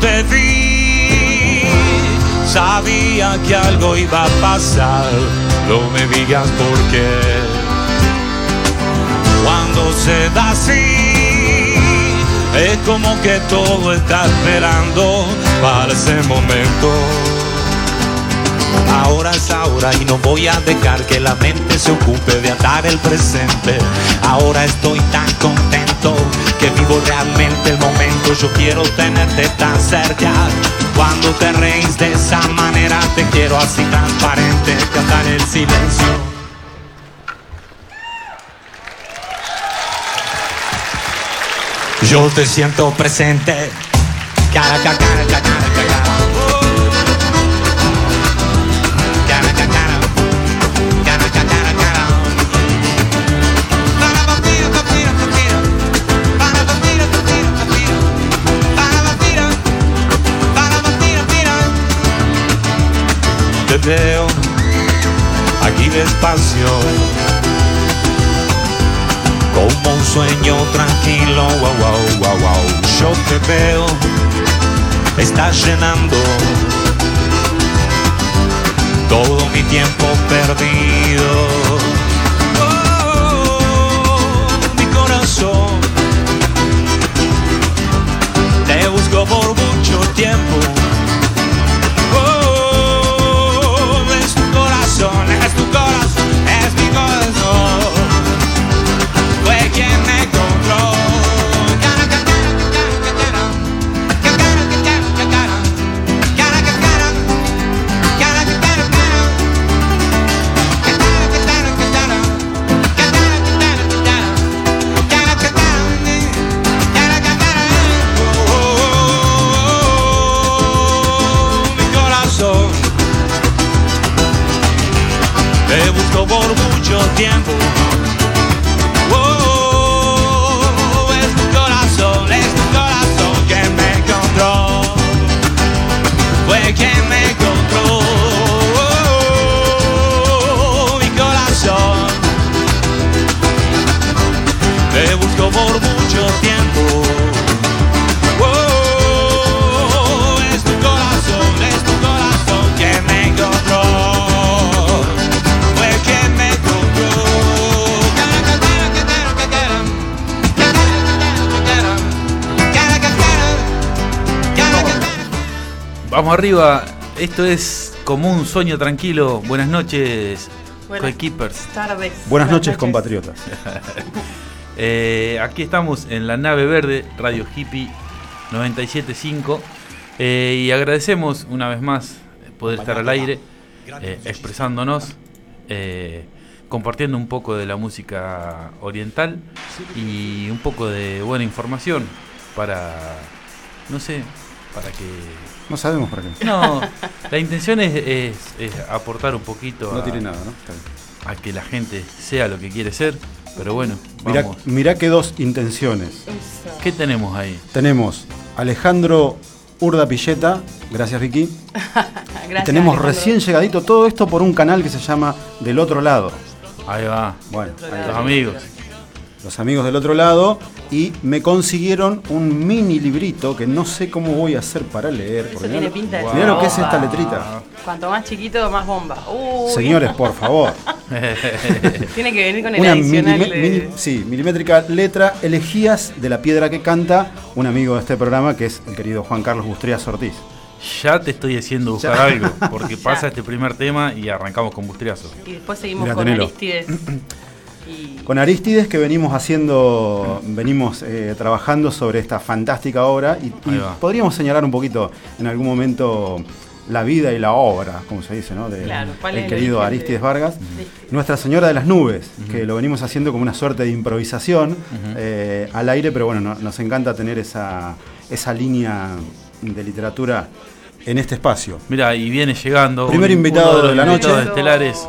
te vi, sabía que algo iba a pasar. No me digas por qué. Cuando se da así, es como que todo está esperando para ese momento. Ahora es ahora y no voy a dejar que la mente se ocupe de atar el presente. Ahora estoy tan contento que vivo realmente el momento. Yo quiero tenerte tan cerca. Cuando te reís de esa manera, te quiero así transparente, cantar el silencio. Yo te siento presente. Cara, cara, cara. Despacio como un sueño tranquilo, wow, wow, wow, wow. Yo te veo, estás llenando todo mi tiempo perdido. Oh, mi corazón, te busco por mucho tiempo. Tiempo. Vamos arriba, esto es como un sueño tranquilo. Buenas noches, Buenas tardes. Buenas noches, compatriotas. Eh, aquí estamos en la nave verde, Radio Hippie 975. eh, y agradecemos una vez más poder estar al aire, eh, expresándonos, eh, compartiendo un poco de la música oriental y un poco de buena información para, no sé, para que No sabemos para qué. No, la intención es, es- es aportar un poquito No a, tiene nada, ¿no? Está bien. a que la gente sea lo que quiere ser. Pero bueno, Mirá, vamos. mirá que dos intenciones. Eso. ¿Qué tenemos ahí? Tenemos Alejandro Urda Pilleta, gracias Vicky. Gracias, Tenemos Alejandro. recién llegadito todo esto por un canal que se llama Del Otro Lado. Ahí va. Bueno, ahí Los amigos. Los amigos del otro lado y me consiguieron un mini librito que no sé cómo voy a hacer para leer. Eso tiene mirá- pinta de mirá ser lo que es esta letrita. Cuanto más chiquito, más bomba. Uy. Señores, por favor. Tiene que venir con el Una adicional de- sí, milimétrica letra, elegías de la piedra que canta, un amigo de este programa que es el querido Juan Carlos Bustrías Ortiz. Ya te estoy haciendo buscar algo, porque pasa este primer tema y arrancamos con bustriazo. Y después seguimos Mira, con tenelo. Aristides. Y Con Aristides que venimos haciendo, venimos eh, trabajando sobre esta fantástica obra y, podríamos señalar un poquito en algún momento la vida y la obra, como se dice, ¿no? De Claro, ¿cuál es el querido Aristides de- Vargas. de- Nuestra Señora de las Nubes, que lo venimos haciendo como una suerte de improvisación eh, al aire, pero bueno, no- nos encanta tener esa, esa línea de literatura en este espacio. Mira, y viene llegando. Primer invitado uno los de la invitados noche. estelares,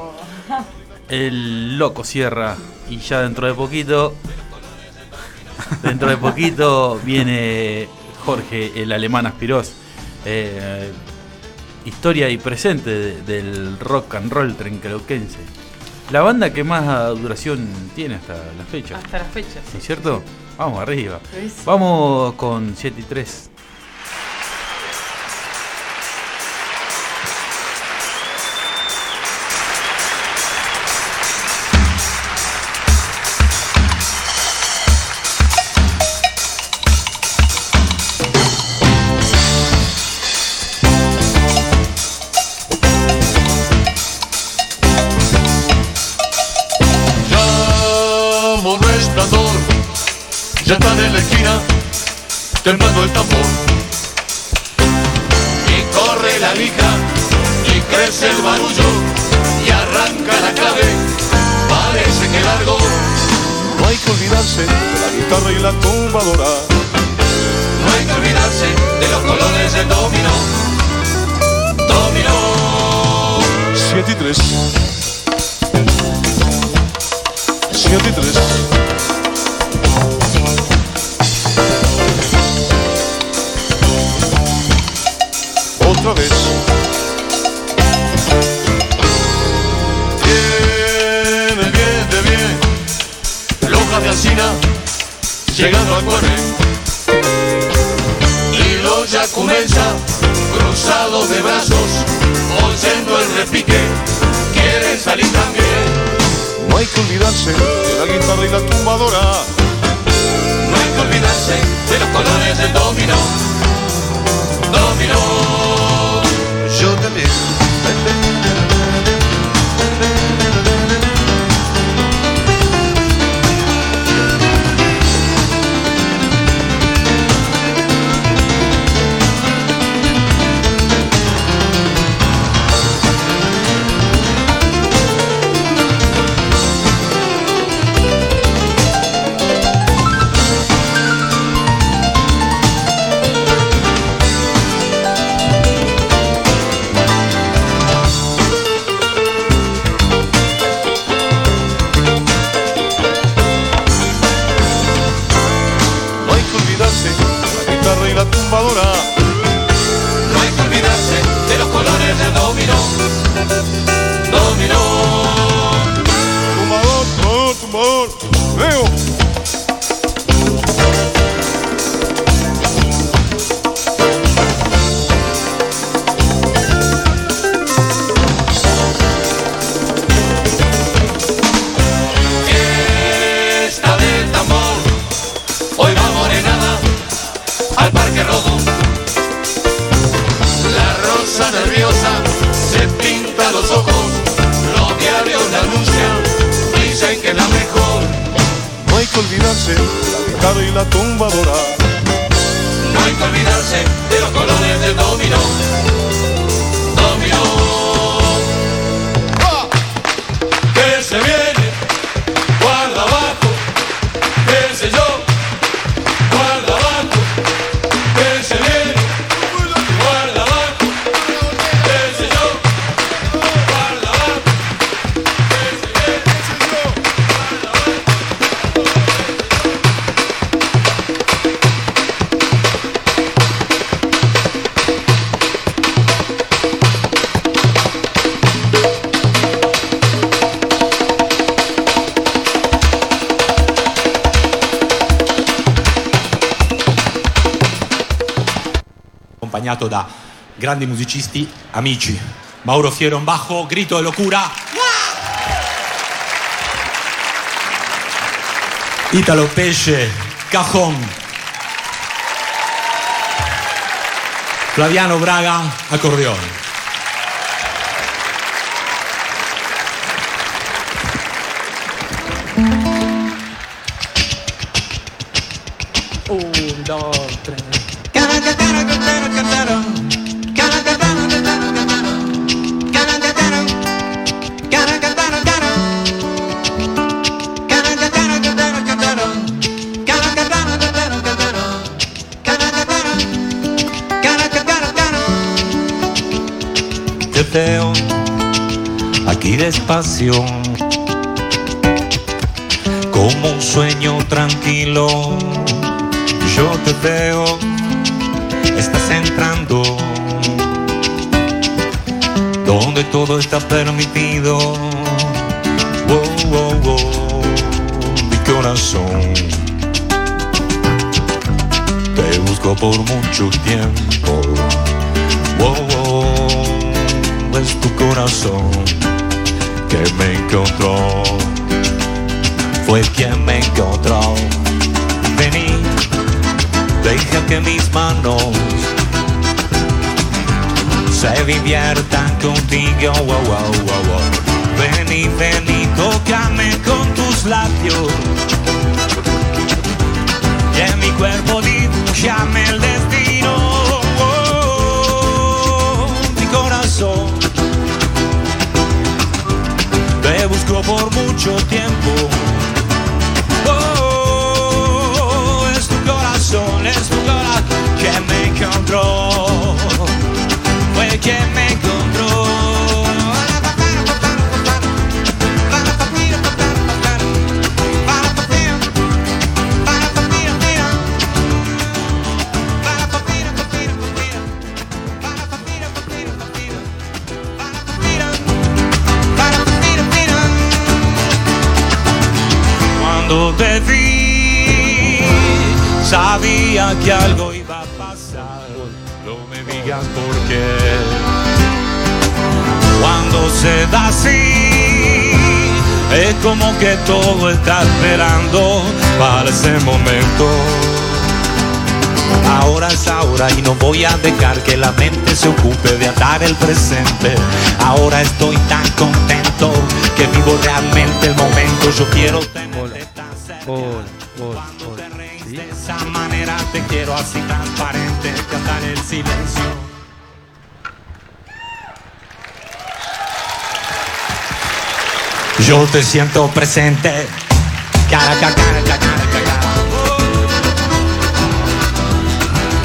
el Loco Sierra. Y ya dentro de poquito, dentro de poquito viene Jorge, el alemán Aspiros. Eh, historia y presente de- del rock and roll trenqueloquense. La banda que más duración tiene hasta la fecha. hasta la fecha. ¿No es cierto? Vamos arriba. Vamos con 7 y 3. Ya están en la esquina, temblando el tambor. Y corre la lija, y crece el barullo, y arranca la clave, parece que largo. No hay que olvidarse de la guitarra y la tumbadora. No hay que olvidarse de los colores del dominó. Dominó. 7 y 3. 7 y 3. Otra vez. Viene, viene, bien. Loja de Alcina, llegando al cuerre. Y los ya comienza, cruzados de brazos, oyendo el repique, quieren salir también. No hay que olvidarse de la guitarra y la tumbadora. No hay que olvidarse de los colores del dominó. Dominó. Yo también. No accompagnato da grandi musicisti amici. Mauro Fiero bajo, grito de locura. Italo Pesce, cajón. Flaviano Braga, acordeón. Despacio, como un sueño tranquilo. Yo te veo, estás entrando, donde todo está permitido. Wow, wow, wow, mi corazón. Te busco por mucho tiempo. Wow, wow, es tu corazón que me encontró. Fue quien me encontró. Vení, deja que mis manos se diviertan contigo. Wow, wow, wow, wow. Vení, vení, tócame con tus labios. y mi cuerpo dibujame el destino. Por mucho tiempo. Como que todo está esperando para ese momento. Ahora es ahora y no voy a dejar que la mente se ocupe de atar el presente. Ahora estoy tan contento que vivo realmente el momento. Yo quiero tenerte tan cerca. Cuando te reís de esa manera te quiero así transparente, cantar el silencio. Yo te siento presente. Cara, cara, cara, cara, cara, cara.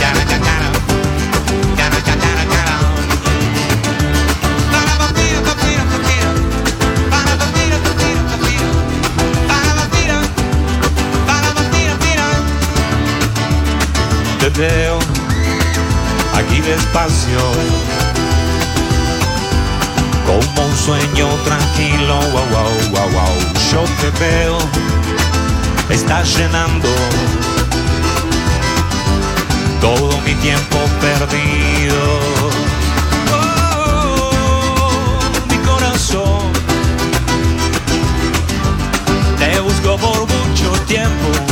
Cara, cara, cara. Sueño tranquilo, wow, wow, wow, wow. Yo te veo, estás llenando todo mi tiempo perdido. Oh, mi corazón, te busco por mucho tiempo.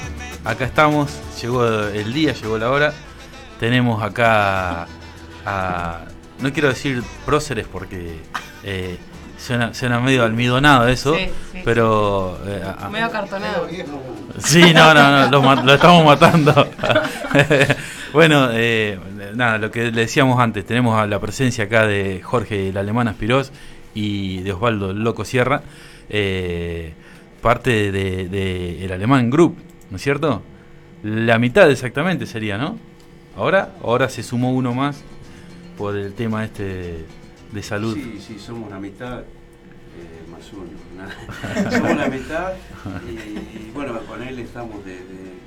acá estamos, llegó el día, llegó la hora. Tenemos acá a, no quiero decir próceres porque eh, suena, suena medio almidonado eso, Sí, sí. pero... eh, a- Medio acartonado. Sí, no, no, no, lo, estamos matando. bueno, eh, nada, lo que le decíamos antes, tenemos a la presencia acá de Jorge el Alemán Aspirós y de Osvaldo el Loco Sierra, eh, parte de, de el Alemán Group, ¿no es cierto? La mitad exactamente sería, ¿no? Ahora, ahora se sumó uno más por el tema este de salud. Sí, sí, somos la mitad eh, más uno. somos la mitad y, y, bueno, con él estamos de- de-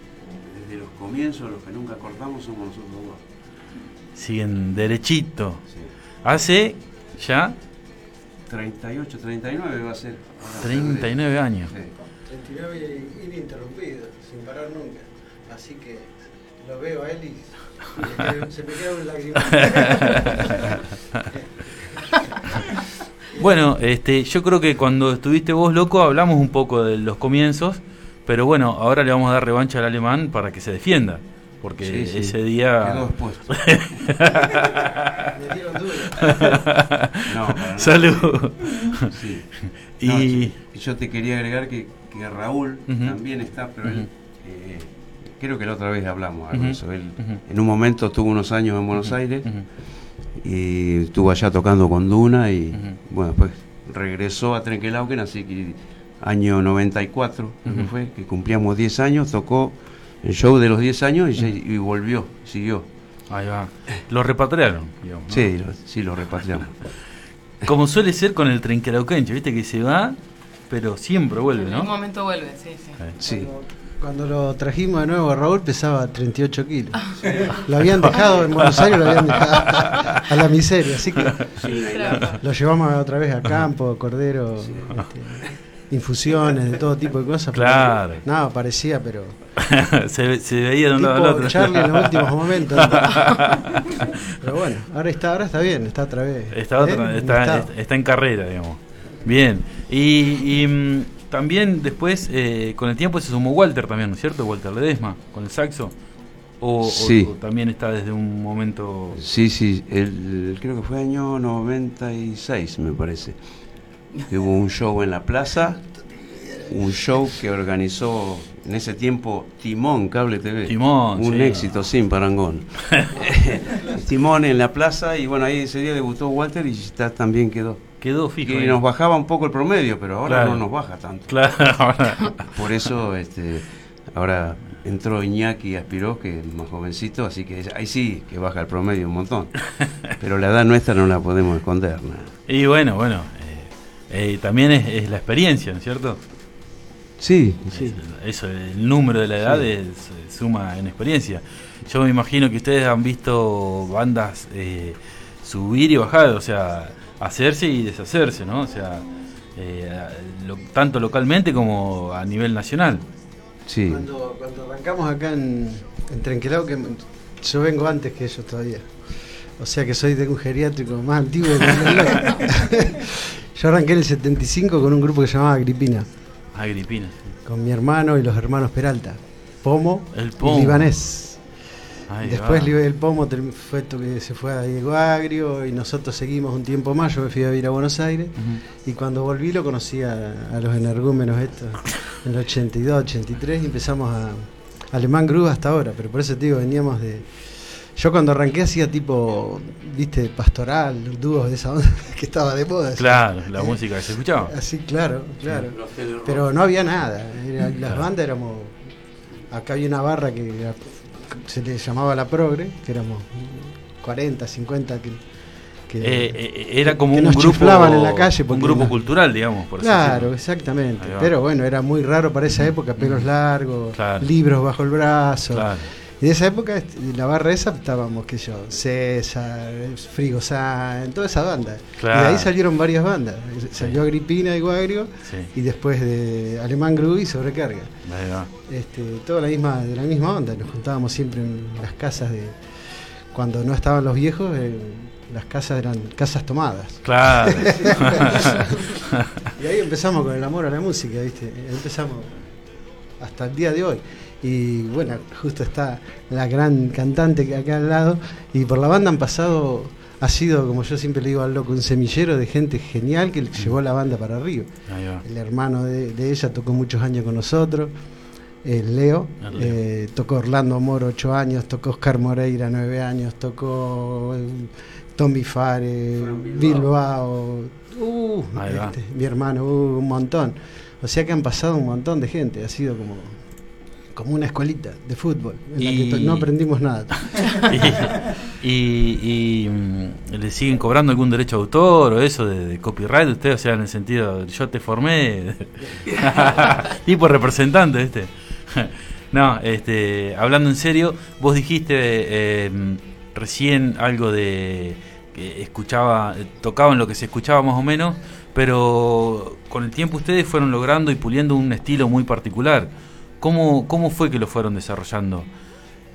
desde los comienzos, los que nunca cortamos somos nosotros dos. Siguen derechito. Sí. Hace ya 38, 39 va a ser. ahora en 39 años. febrero. 39 ininterrumpido, sin parar nunca. Así que lo veo a él y se me queda- un lagrimal. Bueno, este, yo creo que cuando estuviste vos loco hablamos un poco de los comienzos, pero bueno, ahora le vamos a dar revancha al alemán para que se defienda, porque Sí, sí. ese Quedó día... expuesto. Me dieron duro. No. Salud. Sí. Y- No. Y yo te quería agregar que, que Raúl también está, pero él, eh, creo que la otra vez hablamos algo de eso. Él en un momento tuvo unos años en Buenos Aires y estuvo allá tocando con Duna y bueno, después regresó a Trenquelauquen, así que año 94, creo que fue, que cumplíamos 10 años, tocó el show de los 10 años y, y volvió, siguió. Ahí va. Lo repatriaron, digamos. ¿no? Sí, lo, sí, lo repatriamos. Como suele ser con el trinquerauquencho, viste que se va, pero siempre vuelve, En algún ¿no? momento vuelve, sí, sí. Sí. Cuando lo trajimos de nuevo a Raúl pesaba 38 kilos. Lo habían dejado en Buenos Aires, lo habían dejado a la miseria. Así que lo llevamos otra vez a campo, cordero, este, infusiones, de todo tipo de cosas. pero Claro. Nada, parecía, pero. se, ve- se veía de un lado al otro. Charlie en los últimos momentos. Pero bueno, ahora está, ahora está bien, está otra vez. Está, otra- ¿eh? está, Está- está en carrera, digamos. Bien. Y, y, mm, también después, eh, con el tiempo se sumó Walter también, ¿no es cierto? Walter Ledesma, con el saxo. O, o- Sí. o también está desde un momento... Sí, sí, el, creo que fue año 96, me parece. Hubo un show en la plaza, un show que organizó en ese tiempo Timón Cable TV. Timón, Un sí. éxito sin parangón. Timón en la plaza y bueno, ahí ese día debutó Walter y ya también quedó. Quedó fijo. Ahí. nos bajaba un poco el promedio, pero ahora Claro. no nos baja tanto. Claro. Por eso este, ahora entró Iñaki Aspiró, que es más jovencito, así que ahí sí que baja el promedio un montón. Pero la edad nuestra no la podemos esconder. ¿no? y bueno, bueno. eh, eh, también es, es la experiencia, ¿no es cierto? Sí, sí. Eso, el número de la edad Sí. es- suma en experiencia. Yo me imagino que ustedes han visto bandas eh, subir y bajar, o sea, hacerse y deshacerse, ¿no? O sea, eh, lo- tanto localmente como a nivel nacional. sí. Cuando, cuando arrancamos acá en, en Trenquelao, que yo vengo antes que ellos todavía. O sea que soy de un geriátrico más antiguo que. Yo arranqué en el 75 con un grupo que se llamaba Agripina, Agripina. con mi hermano y los hermanos Peralta. Pomo, El Pomo. y Libanés. Ahí Después va. Li- el Pomo fue, to- que se fue a Diego Agrio y nosotros seguimos un tiempo más. Yo me fui a vivir a Buenos Aires y cuando volví lo conocí a, a los energúmenos estos en el 82, 83 y empezamos a Alemán Groove hasta ahora. Pero por eso te digo, veníamos de. Yo cuando arranqué hacía tipo, viste, pastoral, dúos de esa onda que estaba de moda. así. Claro, la música que se escuchaba. Así, claro, claro. Pero no había nada. era- las Claro. bandas éramos. Acá había una barra que era- se le llamaba La Progre, que éramos 40, 50 que. que- Eh, eh, era como que un nos grupo, en la calle un grupo no- cultural, digamos, por Claro, exactamente. Pero bueno, era muy raro para esa época, pelos largos, Claro. libros bajo el brazo. Claro. De esa época, este, la barra esa, estábamos, sé yo, César, Frigo en toda esa banda. Claro. Y de ahí salieron varias bandas. Salió Agripina y Guagrio, Sí. y después de Alemán Groove y Sobrecarga. Este, toda la misma, de la misma onda. Nos juntábamos siempre en las casas de. Cuando no estaban los viejos, eh, las casas eran casas tomadas. Claro. Y ahí empezamos con el amor a la música, ¿viste? Empezamos hasta el día de hoy. Y bueno, justo está la gran cantante que acá al lado. Y por la banda han pasado, ha sido, como yo siempre le digo al loco, un semillero de gente genial que llevó la banda para arriba. El hermano de, de ella tocó muchos años con nosotros, el Leo. El Leo. eh, tocó Orlando Moro ocho años, tocó Oscar Moreira nueve años, tocó eh, Tommy Fare, Bilbao. Uh, este, mi hermano, uh, un montón. O sea que han pasado un montón de gente, ha sido como, como una escuelita de fútbol, en la que Y- no aprendimos nada. y, y- y, mm, le siguen cobrando algún derecho de autor o eso de, de copyright usted o sea en el sentido yo te formé tipo representante este no este hablando en serio vos dijiste eh, recién algo de que escuchaba tocaban lo que se escuchaba más o menos pero con el tiempo ustedes fueron logrando y puliendo un estilo muy particular cómo cómo fue que lo fueron desarrollando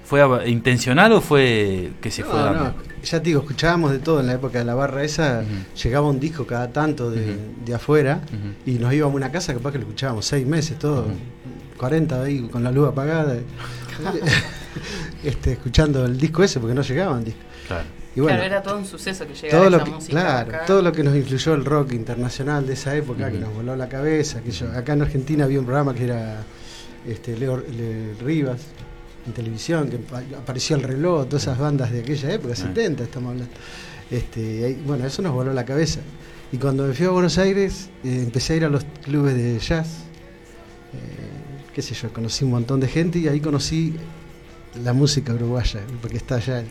¿Fue intencional o fue que se fue No, dando? no, ya te digo, escuchábamos de todo en la época de la barra esa, llegaba un disco cada tanto de, de afuera y nos íbamos a una casa capaz que lo escuchábamos seis meses, todo, Ujú. 40 ahí con la luz apagada, este, escuchando el disco ese porque no llegaban discos. Claro. Y bueno, claro, era todo un suceso que llegara todo lo esa que, música claro, acá. todo lo que nos influyó el rock internacional de esa época, que nos voló la cabeza, que yo, acá en Argentina había un programa que era este, Leo Le- Rivas en televisión, que pa- aparecía el reloj, todas esas bandas de aquella época, Ah. 70 estamos hablando. Este, bueno, eso nos voló la cabeza. Y cuando me fui a Buenos Aires, eh, empecé a ir a los clubes de jazz. Eh, qué sé yo, conocí un montón de gente y ahí conocí la música uruguaya, porque está allá.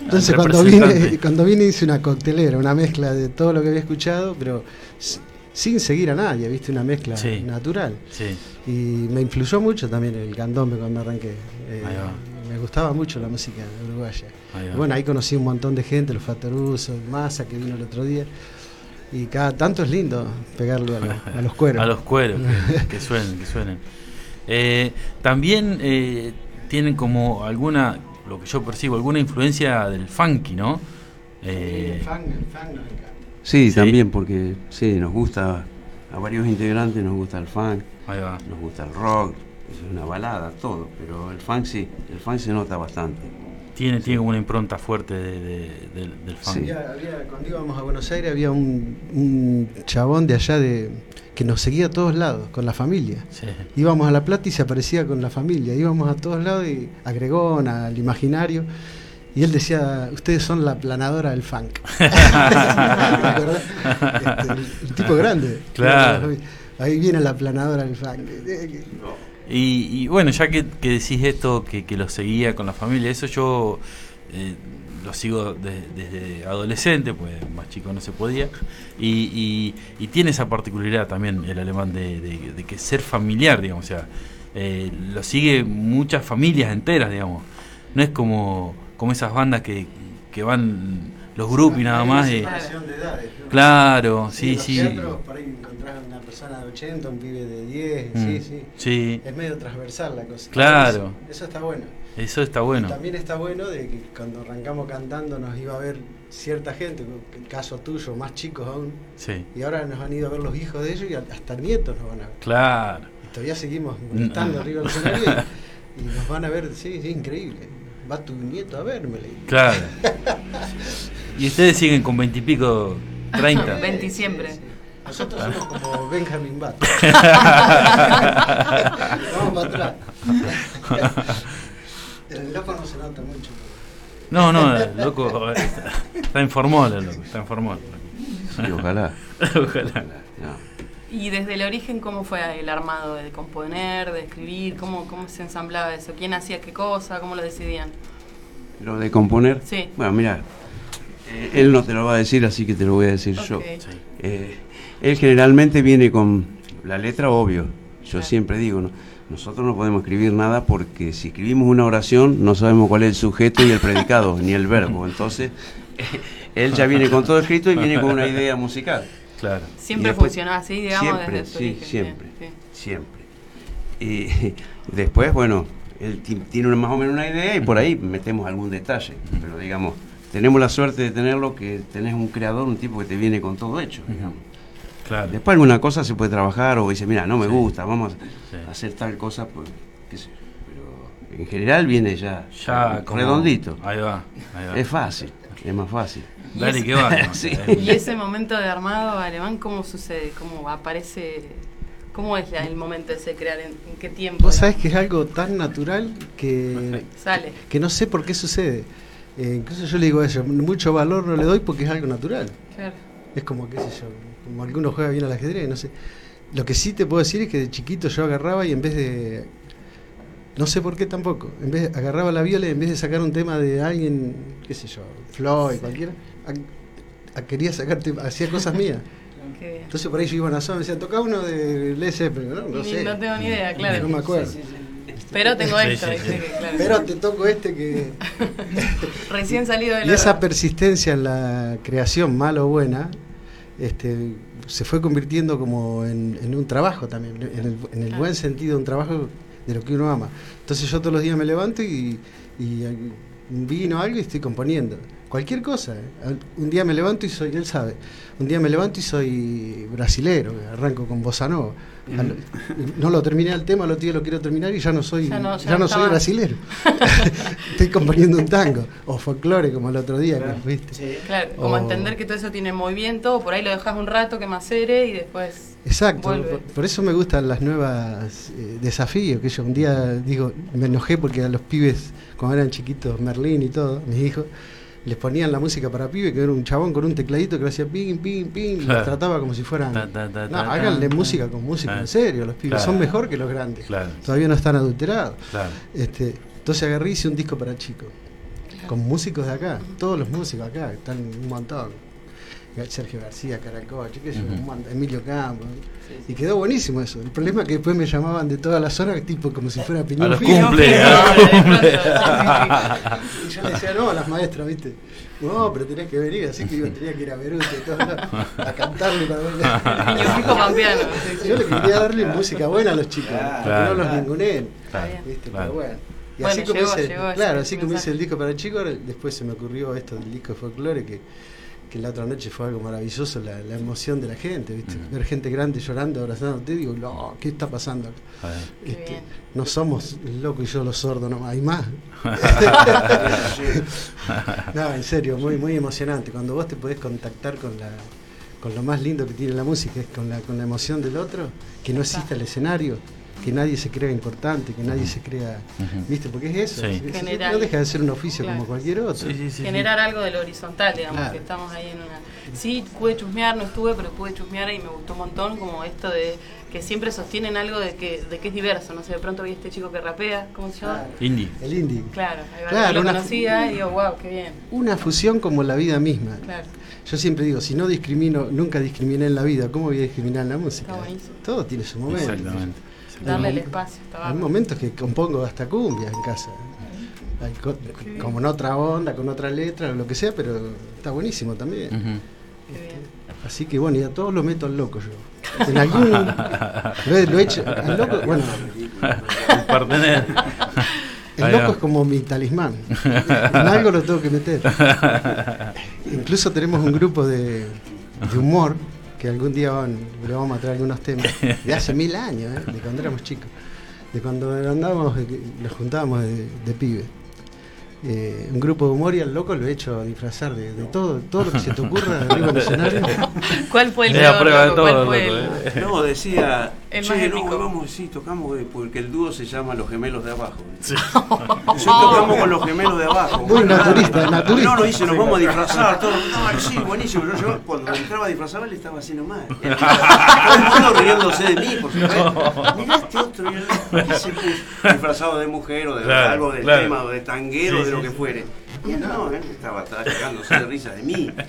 Entonces cuando vine, cuando vine hice una coctelera, una mezcla de todo lo que había escuchado, pero sin seguir a nadie, viste, una mezcla Sí. natural. Sí. Y me influyó mucho también el candombe cuando arranqué. Eh, me gustaba mucho la música uruguaya. Ahí bueno, ahí conocí un montón de gente, los Fatorusos, Massa que vino el otro día. Y cada tanto es lindo pegarle a, los- a los cueros. A los cueros, que, que suenen, que suenen. Eh, también eh, tienen como alguna, lo que yo percibo, alguna influencia del funky, ¿no? Eh, el el. Sí, Sí. también porque sí, nos gusta, a varios integrantes nos gusta el funk, ahí va. nos gusta el rock, es una balada, todo, pero el funk sí, el funk se nota bastante. Tiene, tiene como una impronta fuerte de- de- del, del funk. Sí. Había- había- cuando íbamos a Buenos Aires había un, un chabón de allá de que nos seguía a todos lados, con la familia. Sí. Íbamos a La Plata y se aparecía con la familia. Íbamos a todos lados y a Gregón, al imaginario. Y él decía, ustedes son la planadora del funk. Este, tipo grande. Claro. Ahí viene la planadora del funk. Y, y bueno, ya que, que decís esto, que, que lo seguía con la familia, eso yo eh, lo sigo de- desde adolescente, pues más chico no se podía, y, y- y tiene esa particularidad también el alemán de, de- de que ser familiar, digamos, o sea, eh, lo sigue muchas familias enteras, digamos, no es como, como esas bandas que, que van los grupos y nada más. de edades, ¿no? claro, sí, sí, teatros, por ahí encontrás una persona de 80, un pibe de 10, Mm, sí, sí. sí, Es medio transversal la cosa. Claro. Eso, eso está bueno. eso está bueno. Y también está bueno de que cuando arrancamos cantando nos iba a ver cierta gente, el caso tuyo, más chicos aún, Sí, y ahora nos han ido a ver los hijos de ellos y hasta nietos nos van a ver. claro. Y todavía seguimos molestando arriba del escenario y, y nos van a ver, sí, sí, increíble. Va tu nieto a verme. Claro. y ustedes siguen con veintipico, treinta. 20 siempre. Nosotros somos como Benjamin Button. Vamos para atrás. El loco no se nota mucho. No, no, el loco está, está en Formol, el loco, está en Formol. Sí, ojalá. Ojalá. Y desde el origen, ¿cómo fue el armado de componer, de escribir? ¿Cómo, cómo se ensamblaba eso? ¿Quién hacía qué cosa? ¿Cómo lo decidían? Lo de componer, Sí. bueno, mira, eh, él no te lo va a decir, así que te lo voy a decir yo. Sí. Eh, él generalmente viene con la letra, obvio. Yo Claro. siempre digo, ¿no? nosotros no podemos escribir nada porque si escribimos una oración no sabemos cuál es el sujeto y el predicado, ni el verbo. Entonces, él ya viene con todo escrito y viene con una idea musical. Claro. Siempre después- funcionó así, digamos, siempre, desde su sí, origen. siempre. sí. Siempre. Y después, bueno, él ti- tiene una- más o menos una idea y por ahí metemos algún detalle. Pero digamos, tenemos la suerte de tenerlo que tenés un creador, un tipo que te viene con todo hecho. digamos. Claro. Después alguna cosa se puede trabajar o dice, mira, no me Sí. gusta, vamos Sí. a hacer tal cosa, pues, qué sé yo. Pero en general viene ya, Ya como- redondito. Ahí va. Ahí va. Es fácil, es más fácil. Y Dale ese- que. Sí. Y ese momento de armado alemán, ¿cómo sucede? ¿Cómo aparece? ¿Cómo es la- el momento de ese crear? ¿En, en qué tiempo? Vos sabés que es algo tan natural que, Sale. que no sé por qué sucede. Eh, incluso yo le digo a ella, mucho valor no le doy porque es algo natural. Claro. Es como, qué sé yo, como algunos juegan bien al ajedrez, no sé. Lo que sí te puedo decir es que de chiquito yo agarraba y en vez de. No sé por qué tampoco. En vez agarraba la viola y en vez de sacar un tema de alguien, qué sé yo, Floyd, cualquiera, a- a- quería sacar temas, hacía cosas mías. Entonces por ahí yo iba a y me decía, toca uno de Led Zeppelin, ¿no? No sé. no tengo ni idea, claro. No me acuerdo. Pero tengo Sí, esto, sí, ¿viste? sí. Que, claro. Pero te toco este que. Recién salido de Y esa persistencia en la creación, mala o buena, este, se fue convirtiendo como en, en un trabajo también, en el, en el buen sentido, un trabajo de lo que uno ama. Entonces yo todos los días me levanto y, y eh, vino algo y estoy componiendo. Cualquier cosa. ¿eh? Un día me levanto y soy, él sabe, un día me levanto y soy brasilero, arranco con bossa nova. Al- no lo terminé el tema, lo tío lo quiero terminar y ya no soy, Ya no- ya soy brasilero. estoy componiendo un tango o folclore como el otro día, que, ¿viste? Claro, como O- entender que todo eso tiene movimiento, por ahí lo dejas un rato que macere y después. Exacto, por eso me gustan las nuevas eh, desafíos, que yo un día digo, me enojé porque a los pibes, cuando eran chiquitos, Merlín y todo, mis hijos, les ponían la música para pibe, que era un chabón con un tecladito que lo hacía ping, ping, ping, y los trataba como si fueran. Ta, ta, ta, no, háganle ta, música con música, en serio, los pibes Claro. son mejor que los grandes. Claro. Todavía no están adulterados. Claro. Este, entonces agarré y hice un disco para chicos. Con músicos de acá, todos los músicos acá, están un montón. Sergio García, Caracol, yo qué sé, Emilio Campos. Y quedó buenísimo eso. El problema es que después me llamaban de toda la zona, tipo como si fuera A Piñón los Fino. cumple. a los cumple. Y yo le decía, no, a las maestras, ¿viste? No, pero tenés que venir, así que yo tenía que ir a Beruti y todo, a cantarle para sí. Yo le quería darle música buena a los chicos, Claro. para que no los ninguneen. Claro, ¿viste? claro. Pero bueno. Y Bueno, así como llegó, hice, llegó claro, así como hice el disco para chicos, después se me ocurrió esto del disco de folclore que, que la otra noche fue algo maravilloso, la, la emoción de la gente, ¿viste? Ver gente grande llorando, abrazándote, digo, no, ¿qué está pasando? Este, no somos el loco y yo los sordos nomás, hay más. No, en serio, muy muy emocionante. Cuando vos te podés contactar con la con lo más lindo que tiene la música, es con la, con la emoción del otro, que no exista el escenario, que nadie se crea importante, que nadie se crea. ¿viste? Porque es eso, Sí. es- es- General. no deja de ser un oficio Claro. como cualquier otro. Sí, sí, sí, sí. generar algo del horizontal, digamos, Claro. que estamos ahí en una... Sí, pude chusmear, no estuve, pero pude chusmear y me gustó un montón como esto de que siempre sostienen algo de que, de que es diverso, no sé, de pronto vi este chico que rapea, ¿cómo se llama? Indie. El indie. Claro, ahí va, Claro, lo una- conocía y digo, wow, qué bien, Una fusión como la vida misma. claro. Yo siempre digo, si no discrimino, nunca discriminé en la vida, ¿cómo voy a discriminar en la música? Todo tiene su momento. Exactamente. Darle el espacio, está Hay momentos que compongo hasta cumbias en casa. Hay co- como en otra onda, con otra letra, o lo que sea, pero está buenísimo también. Así que bueno, y a todos lo meto al loco yo. En algún. Lo he, lo he hecho. Al loco, bueno, El loco es como mi talismán. En algo lo tengo que meter. Incluso tenemos un grupo de, de humor que algún día van- le vamos a traer algunos temas de hace mil años, ¿eh? de cuando éramos chicos, de cuando andábamos, nos juntábamos de, de pibe. Eh, un grupo de humor y al loco lo he hecho disfrazar de, de todo, todo lo que se te ocurra arriba del escenario. ¿Cuál fue el peor, prueba de todo, ¿Cuál fue el- eh. No, decía, El che, más no, épico. vamos, sí, tocamos, eh, porque el dúo se llama Los Gemelos de Abajo. Sí, tocamos con Los Gemelos de Abajo. Muy naturista, naturista. No, no, dice, nos vamos a disfrazar, todo. No, sí, buenísimo. Yo, yo cuando entraba a disfrazar, él estaba así nomás. Todo el mundo riéndose de mí, por supuesto. Mirá este otro, y él, ¿qué se puso? disfrazado de mujer o de Claro, algo del claro. tema, o de tanguero, Sí, de lo que sí. fuere. Y él no, él estaba cagándose de risa de mí.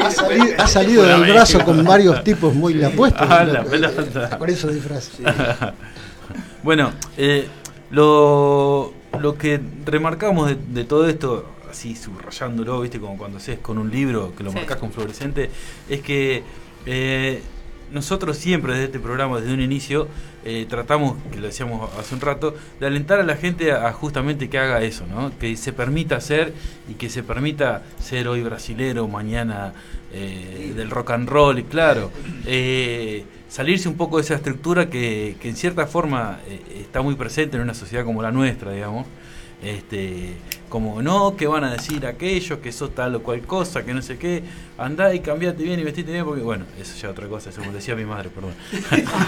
Ha salido, ha salido del brazo con varios tipos muy la apuestos. Ah, la pelota. Por eso disfraz. Bueno, eh, lo, lo que remarcamos de, de todo esto, así subrayándolo, viste, como cuando haces con un libro que lo Sí. marcas con fluorescente, es que eh, nosotros siempre desde este programa, desde un inicio, eh, tratamos, que lo decíamos hace un rato, de alentar a la gente a, justamente que haga eso, ¿no? que se permita hacer y que se permita ser hoy brasilero, mañana eh, del rock and roll, y claro, eh, salirse un poco de esa estructura que, que en cierta forma está muy presente en una sociedad como la nuestra, digamos. Este, como no, que van a decir aquellos, que sos tal o cual cosa, que no sé qué, andá y cambiate bien y vestite bien, porque bueno, eso ya es otra cosa, eso como decía mi madre, perdón.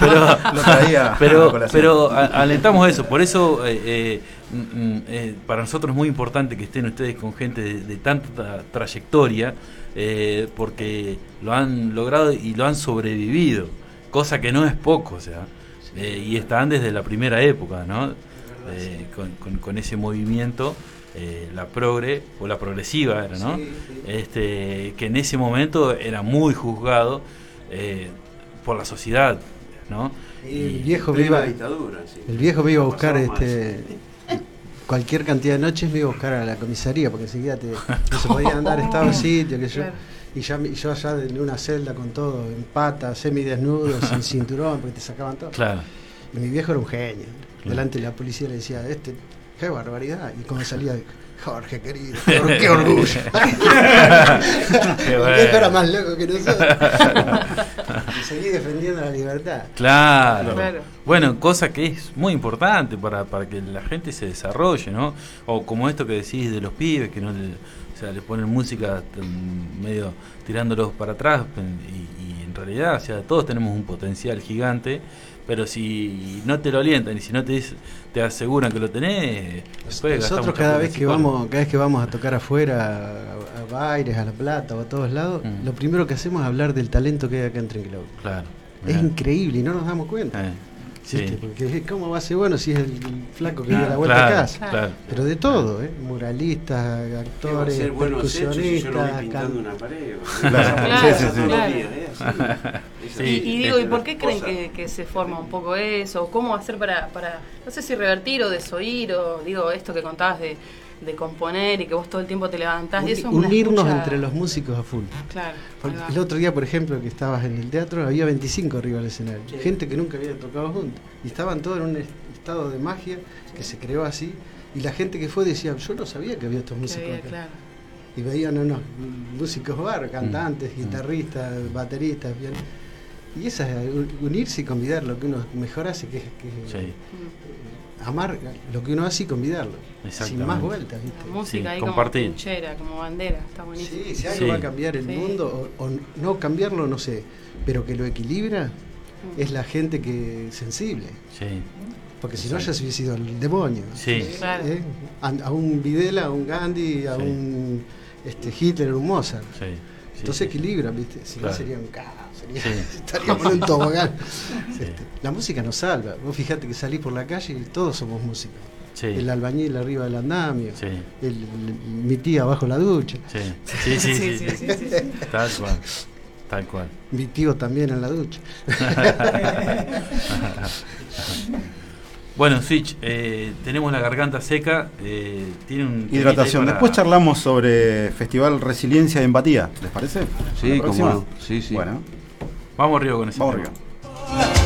pero, pero, pero alentamos eso, por eso eh, eh, mm, mm, eh, para nosotros es muy importante que estén ustedes con gente de, de tanta trayectoria, porque lo han logrado y lo han sobrevivido, cosa que no es poco, o sea, y están desde la primera época, ¿no? Eh, con, con- con ese movimiento, eh, la progre o la progresiva era, ¿no? Este, que en ese momento era muy juzgado eh, por la sociedad, ¿no? El viejo me iba, dictadura, sí. el viejo me iba a buscar este cualquier cantidad de noches me iba a buscar a la comisaría porque enseguida te, no se podía andar estaba en sitio que yo y ya yo allá en una celda con todo en patas semidesnudo sin cinturón porque te sacaban todo Claro. y mi viejo era un genio delante de la policía le decía este qué barbaridad y cuando salía Jorge querido qué, qué orgullo Qué bueno. era más loco que nosotros y seguí defendiendo la libertad Claro. Claro. Bueno, cosa que es muy importante para, para que la gente se desarrolle, ¿no? O como esto que decís de los pibes, que no le, o sea, les ponen música mm, medio tirándolos para atrás, y, y en realidad, o sea, todos tenemos un potencial gigante, Pero si no te lo alientan y si no te, te aseguran que lo tenés, después Nosotros cada vez que vamos, cada vez que vamos a tocar afuera, a, a Baires, a La Plata o a todos lados, Mm. lo primero que hacemos es hablar del talento que hay acá en Trenclau. Claro. Es increíble y no nos damos cuenta. Eh, sí. ¿viste? Porque ¿cómo va a ser bueno si es el flaco que dio la vuelta claro, a casa? claro. Pero de todo, ¿eh? Muralistas, ¿Qué va a actores, ser buenos hechos si yo lo voy percusionistas, pintando una pared? ¿eh? Y, y digo, ¿y por qué creen que, que se forma un poco eso? ¿Cómo hacer para, para, no sé si revertir o desoír, o digo, esto que contabas de, de componer y que vos todo el tiempo te levantás? y eso es unirnos escucha- entre los músicos a full. Claro. El otro día, por ejemplo, que estabas en el teatro, había 25 arriba del escenario. Gente que nunca había tocado juntos. Y estaban todos en un est- estado de magia que se creó así. Y la gente que fue decía, yo no sabía que había estos músicos había, acá". claro. Y veían unos músicos bar, cantantes, Mm. guitarristas, bateristas, bien. Y esa es unirse y convidar lo que uno mejor hace, que es que Sí, Mm. Amar lo que uno hace y convidarlo. Sin más vueltas, ¿viste? La música Sí, ahí compartir. como trinchera, como bandera, está buenísimo. Sí, si algo Sí. va a cambiar el Sí. mundo, o, o no cambiarlo, no sé, pero que lo equilibra, es la gente que es sensible. sí, Porque si no, ya se hubiese sido el demonio. sí. Claro. ¿Eh? A, a un Videla, a un Gandhi, a Sí. un este, Hitler, un Mozart. sí, sí, Entonces sí. equilibra, ¿viste? Si Claro. no sería un caos, Sería, sí. Estaríamos en un tobogán. Este, la música nos salva. Vos fijate que salís por la calle y todos somos músicos. El albañil arriba del andamio, el, mi tía abajo la ducha. Sí, sí, sí. Tal cual. Tal cual. Mi tío también en la ducha. Bueno, Switch, eh, tenemos la garganta seca, eh, tiene un... Hidratación. Después charlamos sobre Festival Resiliencia y Empatía, ¿les parece? Sí, como. Sí, sí. Bueno. Vamos arriba con ese vamos tema. arriba.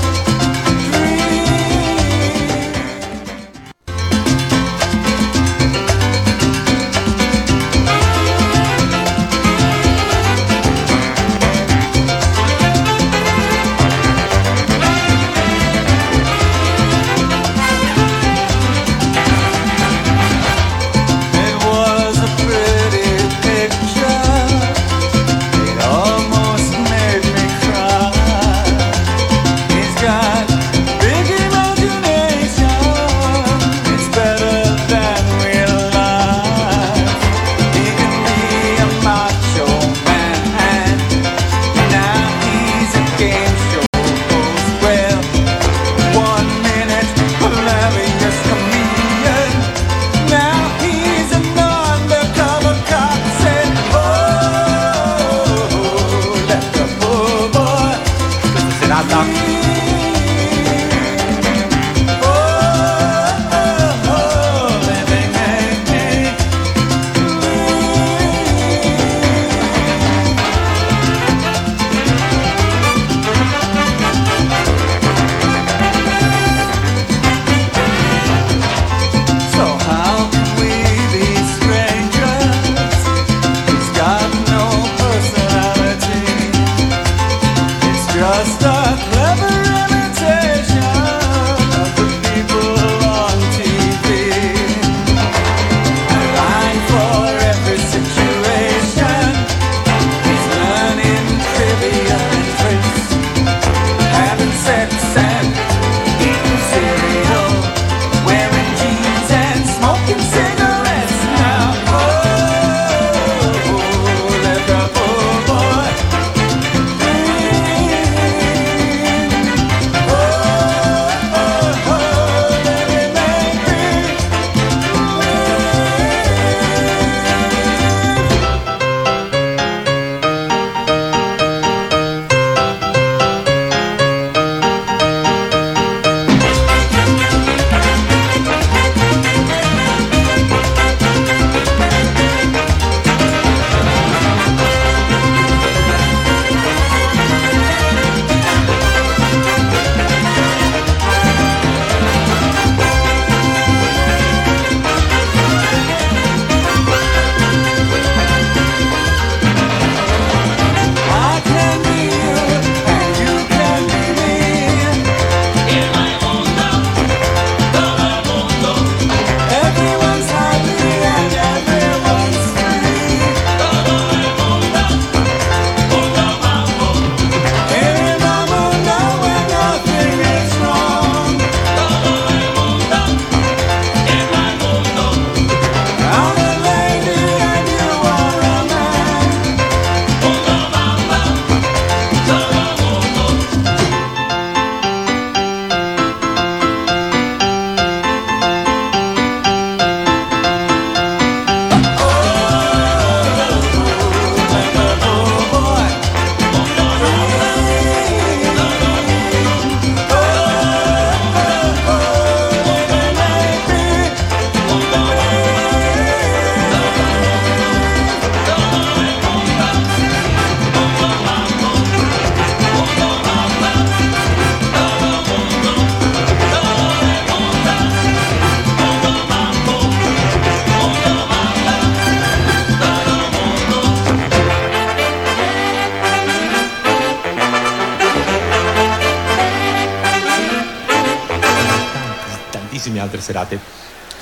Serate.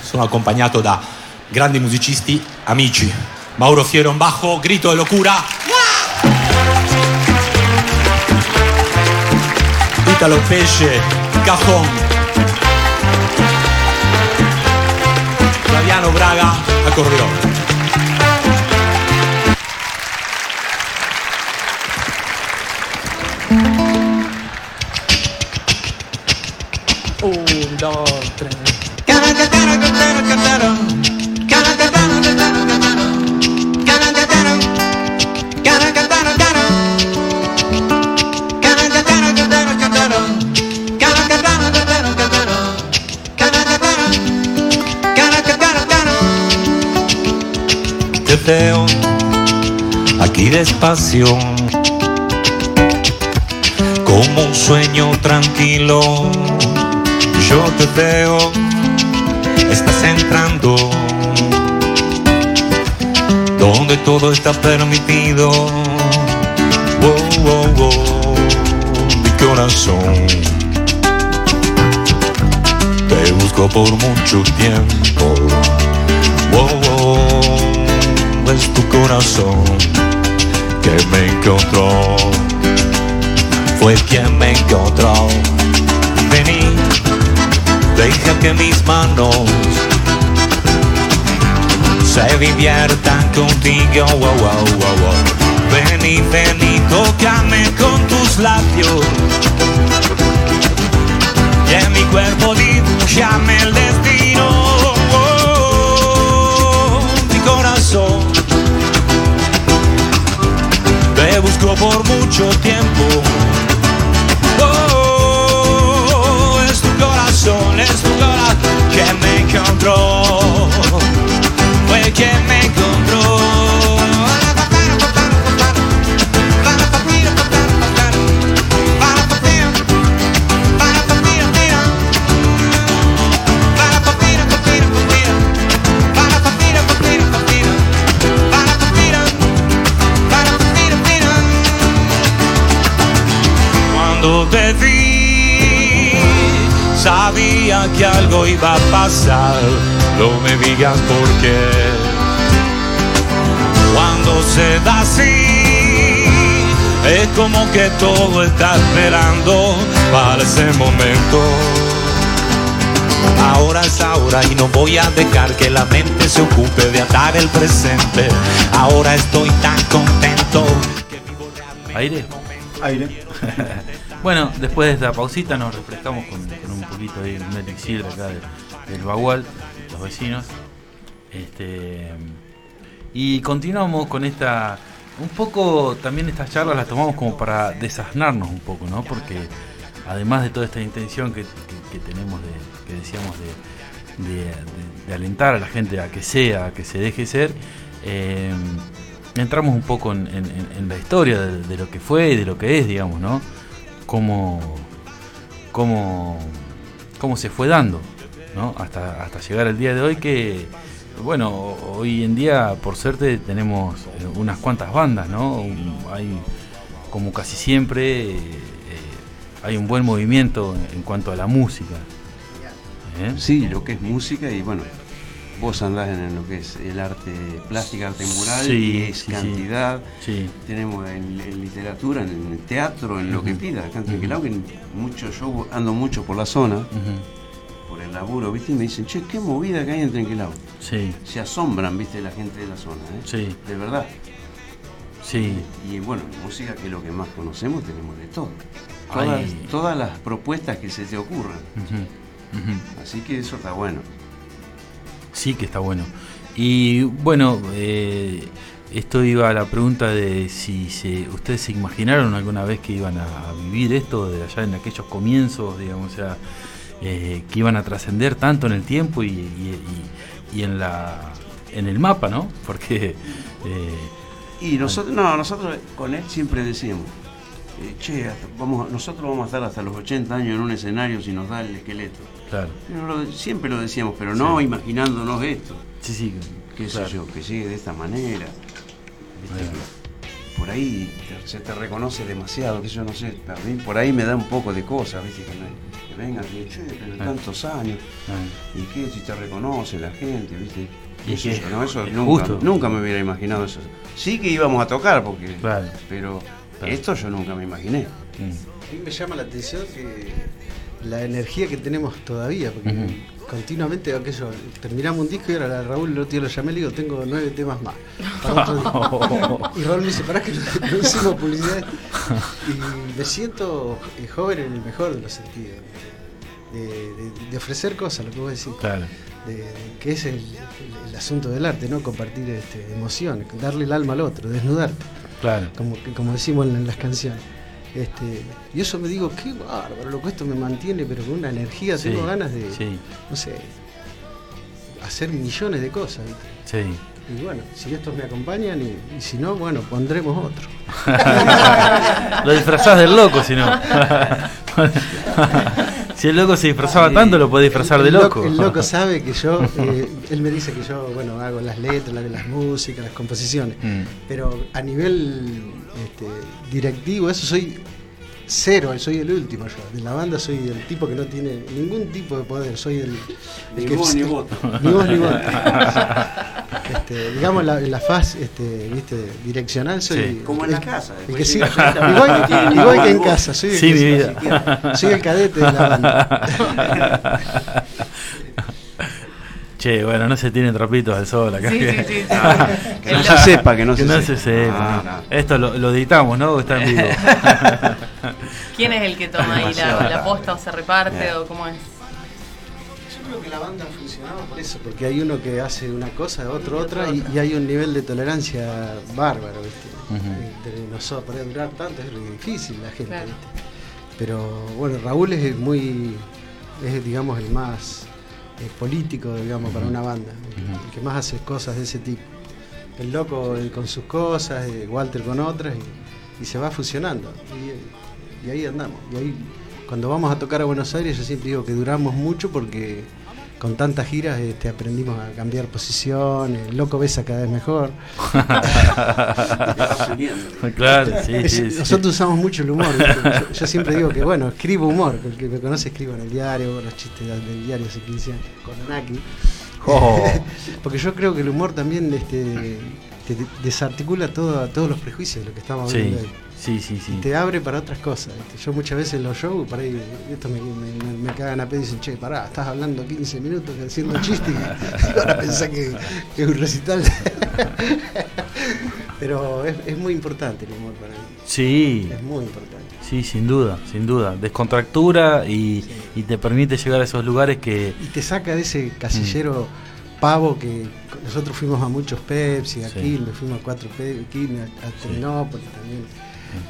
Sono accompagnato da grandi musicisti, amici. Mauro Fiero in bajo, grito de locura. Italo Pesce, cajón. Flaviano Braga, acordeón. Te veo aquí despacio, como un sueño tranquilo. Yo te veo, estás entrando, donde todo está permitido. Wow, wow, wow, mi corazón. Te busco por mucho tiempo. Wow, wow, es tu corazón que me encontró. Fue quien me encontró. Vení, deja que mis manos se diviertan contigo. Wow, wow, wow, wow. Vení, vení, tócame con tus labios. Y en mi cuerpo dibujame el destino. Por mucho tiempo. Oh, es tu corazón, es tu corazón que me encontró. Fue quien me encontró. Sabía que algo iba a pasar. No me digas por qué. Cuando se da así, es como que todo está esperando para ese momento. Ahora es ahora y no voy a dejar que la mente se ocupe de atar el presente. Ahora estoy tan contento que vivo realmente ¿Aire? el momento. Aire. Bueno, después de esta pausita nos refrescamos con, poquito de un del Bagual, los vecinos. Este, y continuamos con esta. Un poco también estas charlas las tomamos como para desasnarnos un poco, ¿no? Porque además de toda esta intención que, tenemos de, que decíamos de, de- alentar a la gente a que sea, a que se deje ser, eh, entramos un poco en, la historia de, de lo que fue y de lo que es, digamos, ¿no? Cómo, cómo, cómo se fue dando, ¿no? Hasta, hasta llegar al día de hoy que, bueno, hoy en día, por suerte, tenemos eh, unas cuantas bandas, ¿no? Un- Hay, como casi siempre, eh, hay un buen movimiento en, en cuanto a la música. ¿eh? Sí, lo que es música y bueno, vos andás en lo que es el arte plástica, arte mural, Sí, y es sí, cantidad. Sí, Tenemos en, en literatura, en, el teatro, en lo que pida. Acá en Trenquelao, que mucho, yo ando mucho por la zona, por el laburo, ¿viste? Y me dicen, che, qué movida que hay en Trenquelao. sí, Se asombran, ¿viste? La gente de la zona, ¿eh? sí, De verdad. sí. Y bueno, música que es lo que más conocemos, tenemos de todo. Todas, todas las propuestas que se te ocurran. ujú, ujú. Así que eso está bueno. Sí que está bueno. Y bueno, eh, esto iba a la pregunta de si se, ustedes se imaginaron alguna vez que iban a, vivir esto de allá en aquellos comienzos, digamos, o sea, eh, que iban a trascender tanto en el tiempo y, y- y- y en la en el mapa, ¿no? Porque eh, Y nosotros, no, nosotros con él siempre decíamos, eh, che, vamos, nosotros vamos a estar hasta los 80 años en un escenario si nos da el esqueleto. Claro, lo- siempre lo decíamos, pero no imaginándonos esto. sí, sí, Qué claro. sé yo, que llegue de esta manera. por ahí te- se te reconoce demasiado, que yo no sé, a mí por ahí me da un poco de cosas, ¿viste? Que, me, que vengan y che, pero Ah. tantos años, Ah, y qué, si te reconoce la gente, ¿viste? Y Eso, que- no, eso es nunca, justo. nunca me hubiera imaginado eso. Sí que íbamos a tocar, porque, Claro. pero Claro. esto yo nunca me imaginé. mm. A mí me llama la atención que la energía que tenemos todavía, porque Ujú. continuamente aquello, terminamos un disco y ahora Raúl el otro día lo llamé y le digo, tengo nueve temas más. y Raúl me dice, pará que no, hicimos publicidad. Y me siento eh, joven en el mejor de los sentidos. De, de- de ofrecer cosas, lo que vos decís. Claro. de- de- que es el, el- el asunto del arte, ¿no? Compartir este, emociones, darle el alma al otro, desnudarte Claro. como, como decimos en, en las canciones. Este, y eso me digo, qué bárbaro, loco, esto me mantiene, pero con una energía, Sí, tengo ganas de, Sí, no sé, hacer millones de cosas. ¿viste? sí. Y bueno, si estos me acompañan y, y si no, bueno, pondremos otro. Lo disfrazás del loco, si no. si el loco se disfrazaba tanto, lo puede disfrazar de loco. El loco sabe que yo, eh, él me dice que yo, bueno, hago las letras, las, las músicas, las composiciones, Mm. pero a nivel este, directivo, eso soy cero, soy el último yo. De la banda soy el tipo que no tiene ningún tipo de poder, soy el... el Ni que- voz ni voto. Ni voz ni voto. Este, digamos la, la faz este, ¿viste? direccional soy Sí. Como en la casa, el que sí, igual, que en casa soy el, Sí, que- mi vida. soy el cadete de la banda Che, bueno, no se tienen trapitos al sol acá. Sí, que- sí, sí, sí. Ah, que no se sepa, que no Que se no sepa. se sepa. Ah. Esto lo, lo editamos, ¿no? ¿O está en vivo? ¿Quién es el que toma ahí la, la posta o se reparte o cómo es? Yo creo que la banda ha funcionado por eso, porque hay uno que hace una cosa, otro otra, y, y hay un nivel de tolerancia bárbaro, ¿viste? Ujú. Entre nosotros, para durar tanto es difícil la gente, Claro. ¿viste? Pero bueno, Raúl es muy, es digamos el más eh, político, digamos, para una banda, el que más hace cosas de ese tipo. El loco eh, con sus cosas, eh, Walter con otras, y, y se va fusionando. Y, y ahí andamos. Y ahí, cuando vamos a tocar a Buenos Aires, yo siempre digo que duramos mucho porque con tantas giras este, aprendimos a cambiar posiciones, el loco besa cada vez mejor. Claro, sí, sí. nosotros usamos mucho el humor. Yo, yo siempre digo que, bueno, escribo humor. El que me conoce escribo en el diario, los chistes del diario hace 15 años, con Anaki. Oh. Porque yo creo que el humor también este, te desarticula todo, todos los prejuicios de lo que estamos hablando. Sí, hoy. sí, sí, sí. Y te abre para otras cosas. ¿viste? Yo muchas veces en los shows, por ahí, esto me, me, me- cagan a pedo y dicen, che, pará, estás hablando 15 minutos haciendo chistes y ahora pensás que, que es un recital. Pero es, es muy importante el humor para mí. Sí, Es muy importante. sí, sin duda, sin duda. Descontractura y, y te permite llegar a esos lugares que... Y te saca de ese casillero pavo que nosotros fuimos a muchos Pepsi, a Sí. Quilmes, fuimos a cuatro Pepsi, Quilmes, a, a Trenópolis también.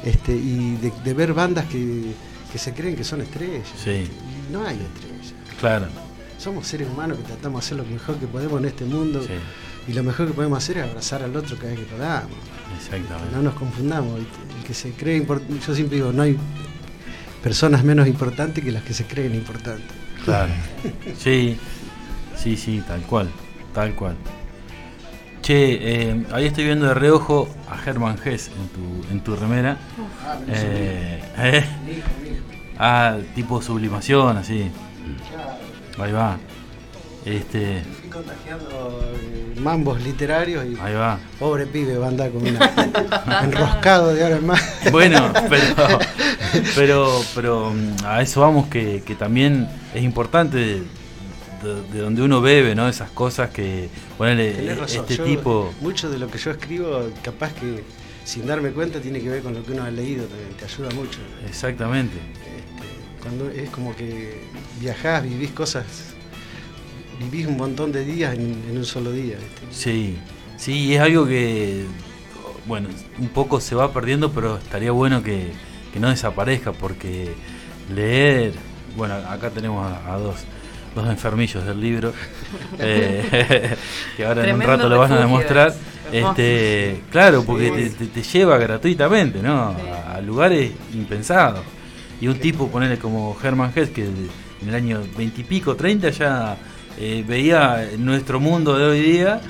Este, y de, de ver bandas que, que se creen que son estrellas. Sí. No hay estrellas. Claro, Somos seres humanos que tratamos de hacer lo mejor que podemos en este mundo. sí, Y lo mejor que podemos hacer es abrazar al otro cada vez que podamos. Exactamente. no nos confundamos. El que se cree import- yo siempre digo, no hay personas menos importantes que las que se creen importantes. Claro. Sí, sí, sí, tal cual, tal cual. Che, eh, ahí estoy viendo de reojo a Germán Hess en tu, en tu remera. Eh, ¿eh? Ah, tipo sublimación, así. Ahí va. Este, Fui contagiando eh, mambos literarios y ahí va. pobre pibe va a andar con una enroscado de ahora en más. Bueno, pero, pero, pero mm, a eso vamos que, que también es importante de, de- de donde uno bebe, ¿no? Esas cosas que, razón, este yo- tipo, Mucho de lo que yo escribo, capaz que sin darme cuenta, tiene que ver con lo que uno ha leído, te, te ayuda mucho. exactamente, Este, cuando es como que viajás, vivís cosas, vivís un montón de días en, en un solo día. sí, sí, es algo que, bueno, un poco se va perdiendo, pero estaría bueno que, que no desaparezca, porque leer, bueno, acá tenemos a, a dos, dos enfermillos del libro, eh, que ahora en un rato lo van a demostrar. Este, claro, porque te, te- te lleva gratuitamente, ¿no? A, a lugares impensados. Y un tipo, ponerle como Herman Hess, que en el año 20 y pico, 30, ya eh, veía nuestro mundo de hoy día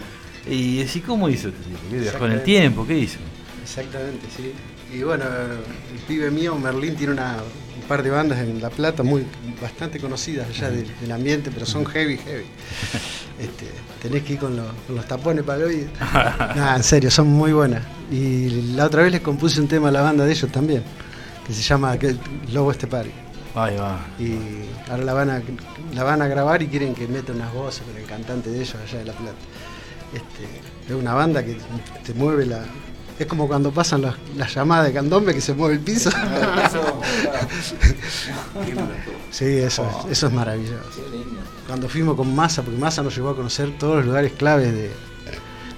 y decía, ¿cómo hizo este tipo? ¿Qué viajó en el Exactamente. tiempo? ¿Qué hizo? Exactamente, sí. Y bueno, el pibe mío, Merlín, tiene una, un par de bandas en La Plata muy bastante conocidas allá del, del ambiente, pero son heavy, heavy. Este, tenés que ir con, los- con los tapones para el oído. Nah, en serio, son muy buenas. Y la otra vez les compuse un tema a la banda de ellos también, que se llama Lobo Estepari. Ahí va. Y ahora la van, a, la van a grabar y quieren que meta unas voces con el cantante de ellos allá de La Plata. Este, es una banda que te mueve la... Es como cuando pasan los- las llamadas de candombe que se mueve el piso. sí, eso, es- eso es maravilloso. Cuando fuimos con Massa, porque Massa nos llevó a conocer todos los lugares claves de...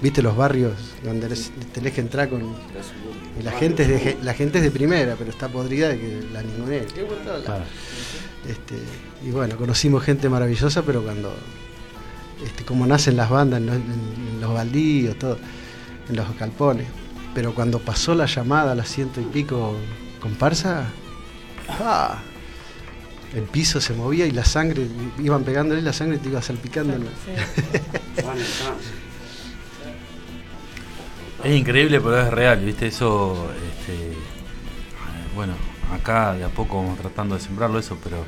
Viste los barrios donde tenés- que entrar con... Y la gente, es de, ge- la gente es de primera, pero está podrida de que la Claro. este, y bueno, conocimos gente maravillosa, pero cuando, este, como nacen las bandas, en los, en los baldíos, todo, en los calpones. Pero cuando pasó la llamada a las ciento y pico comparsa, ¡ah! el piso se movía y la sangre, iban pegándole y la sangre te iba salpicando. en la- Sí. Es increíble, pero es real, ¿viste? Eso, este, eh, bueno, acá de a poco vamos tratando de sembrarlo eso, pero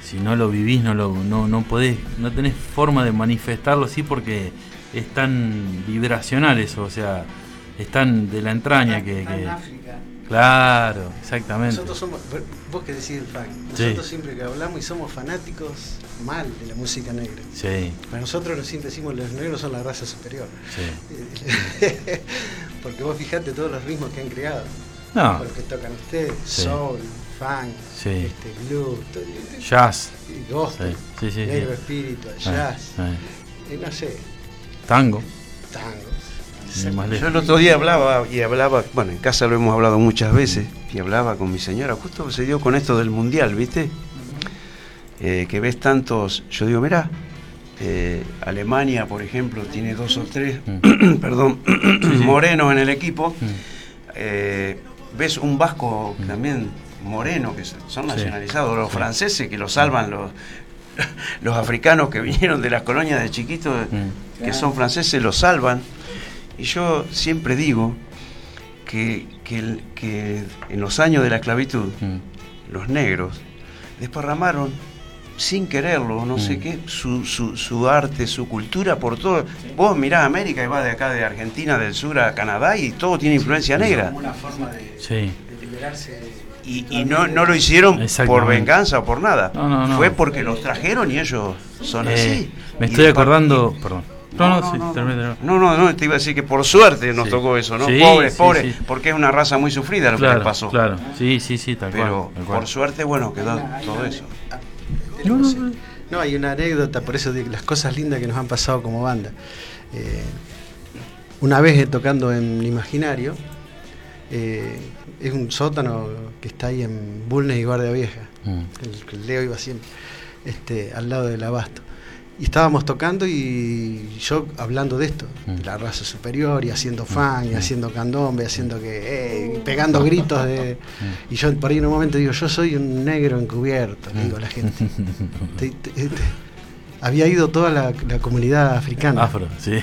si no lo vivís, no lo no, no podés, no tenés forma de manifestarlo así porque es tan vibracional eso, o sea, es tan de la entraña que... que- claro, exactamente. Nosotros somos, vos que decís el fan, Sí. nosotros siempre que hablamos y somos fanáticos mal de la música negra. Sí, Para nosotros siempre decimos los negros son la raza superior. sí. Porque vos fijate todos los ritmos que han creado. No, Con los que tocan ustedes, Sí. soul, funk, Sí. este, blues, todo- jazz, y gospel, Sí, sí, sí, negro sí. espíritu, eh, jazz, eh, y no sé, tango, tango. Yo el otro día hablaba y hablaba, bueno, en casa lo hemos hablado muchas veces, y hablaba con mi señora, justo se dio con esto del mundial, ¿viste? Eh, que ves tantos, yo digo, mirá, eh, Alemania, por ejemplo, tiene dos o tres, perdón, morenos en el equipo, Mm. eh, ves un vasco también moreno, que son nacionalizados, los franceses que los salvan los, los africanos que vinieron de las colonias de chiquitos, Mm. que son franceses, los salvan. Y yo siempre digo que, que el- que en los años de la esclavitud, Mm. los negros desparramaron sin quererlo, no sé Mm. qué, su, su, su arte, su cultura por todo. Vos mirás América y vas de acá de Argentina del sur a Canadá y todo tiene influencia negra. una forma de, Sí. liberarse. Y, y no, no lo hicieron por venganza o por nada. No, no, no. Fue porque los trajeron y ellos son Eh, así. me estoy acordando, perdón. No, no, sí, termina, termina. No, no, no, te iba a decir que por suerte nos Sí. tocó eso, ¿no? Sí, pobres, sí, pobres, sí. porque es una raza muy sufrida lo que les pasó. claro. Sí, sí, sí, tal Pero cual. tal cual. por suerte, bueno, quedó todo eso. No, no, no. No, hay una anécdota, por eso digo, las cosas lindas que nos han pasado como banda. Eh, una vez eh, tocando en Imaginario, eh, es un sótano que está ahí en Bulnes y Guardia Vieja, Mm. el que Leo iba siempre, este, al lado del abasto. Y estábamos tocando y yo hablando de esto, Mm. de la raza superior y haciendo fan y haciendo candombe, haciendo que, eh, y pegando gritos de... Mm. Y yo por ahí en un momento digo, yo soy un negro encubierto, le digo a la gente. Te- te- te- había ido toda la, la comunidad africana, Afro, sí.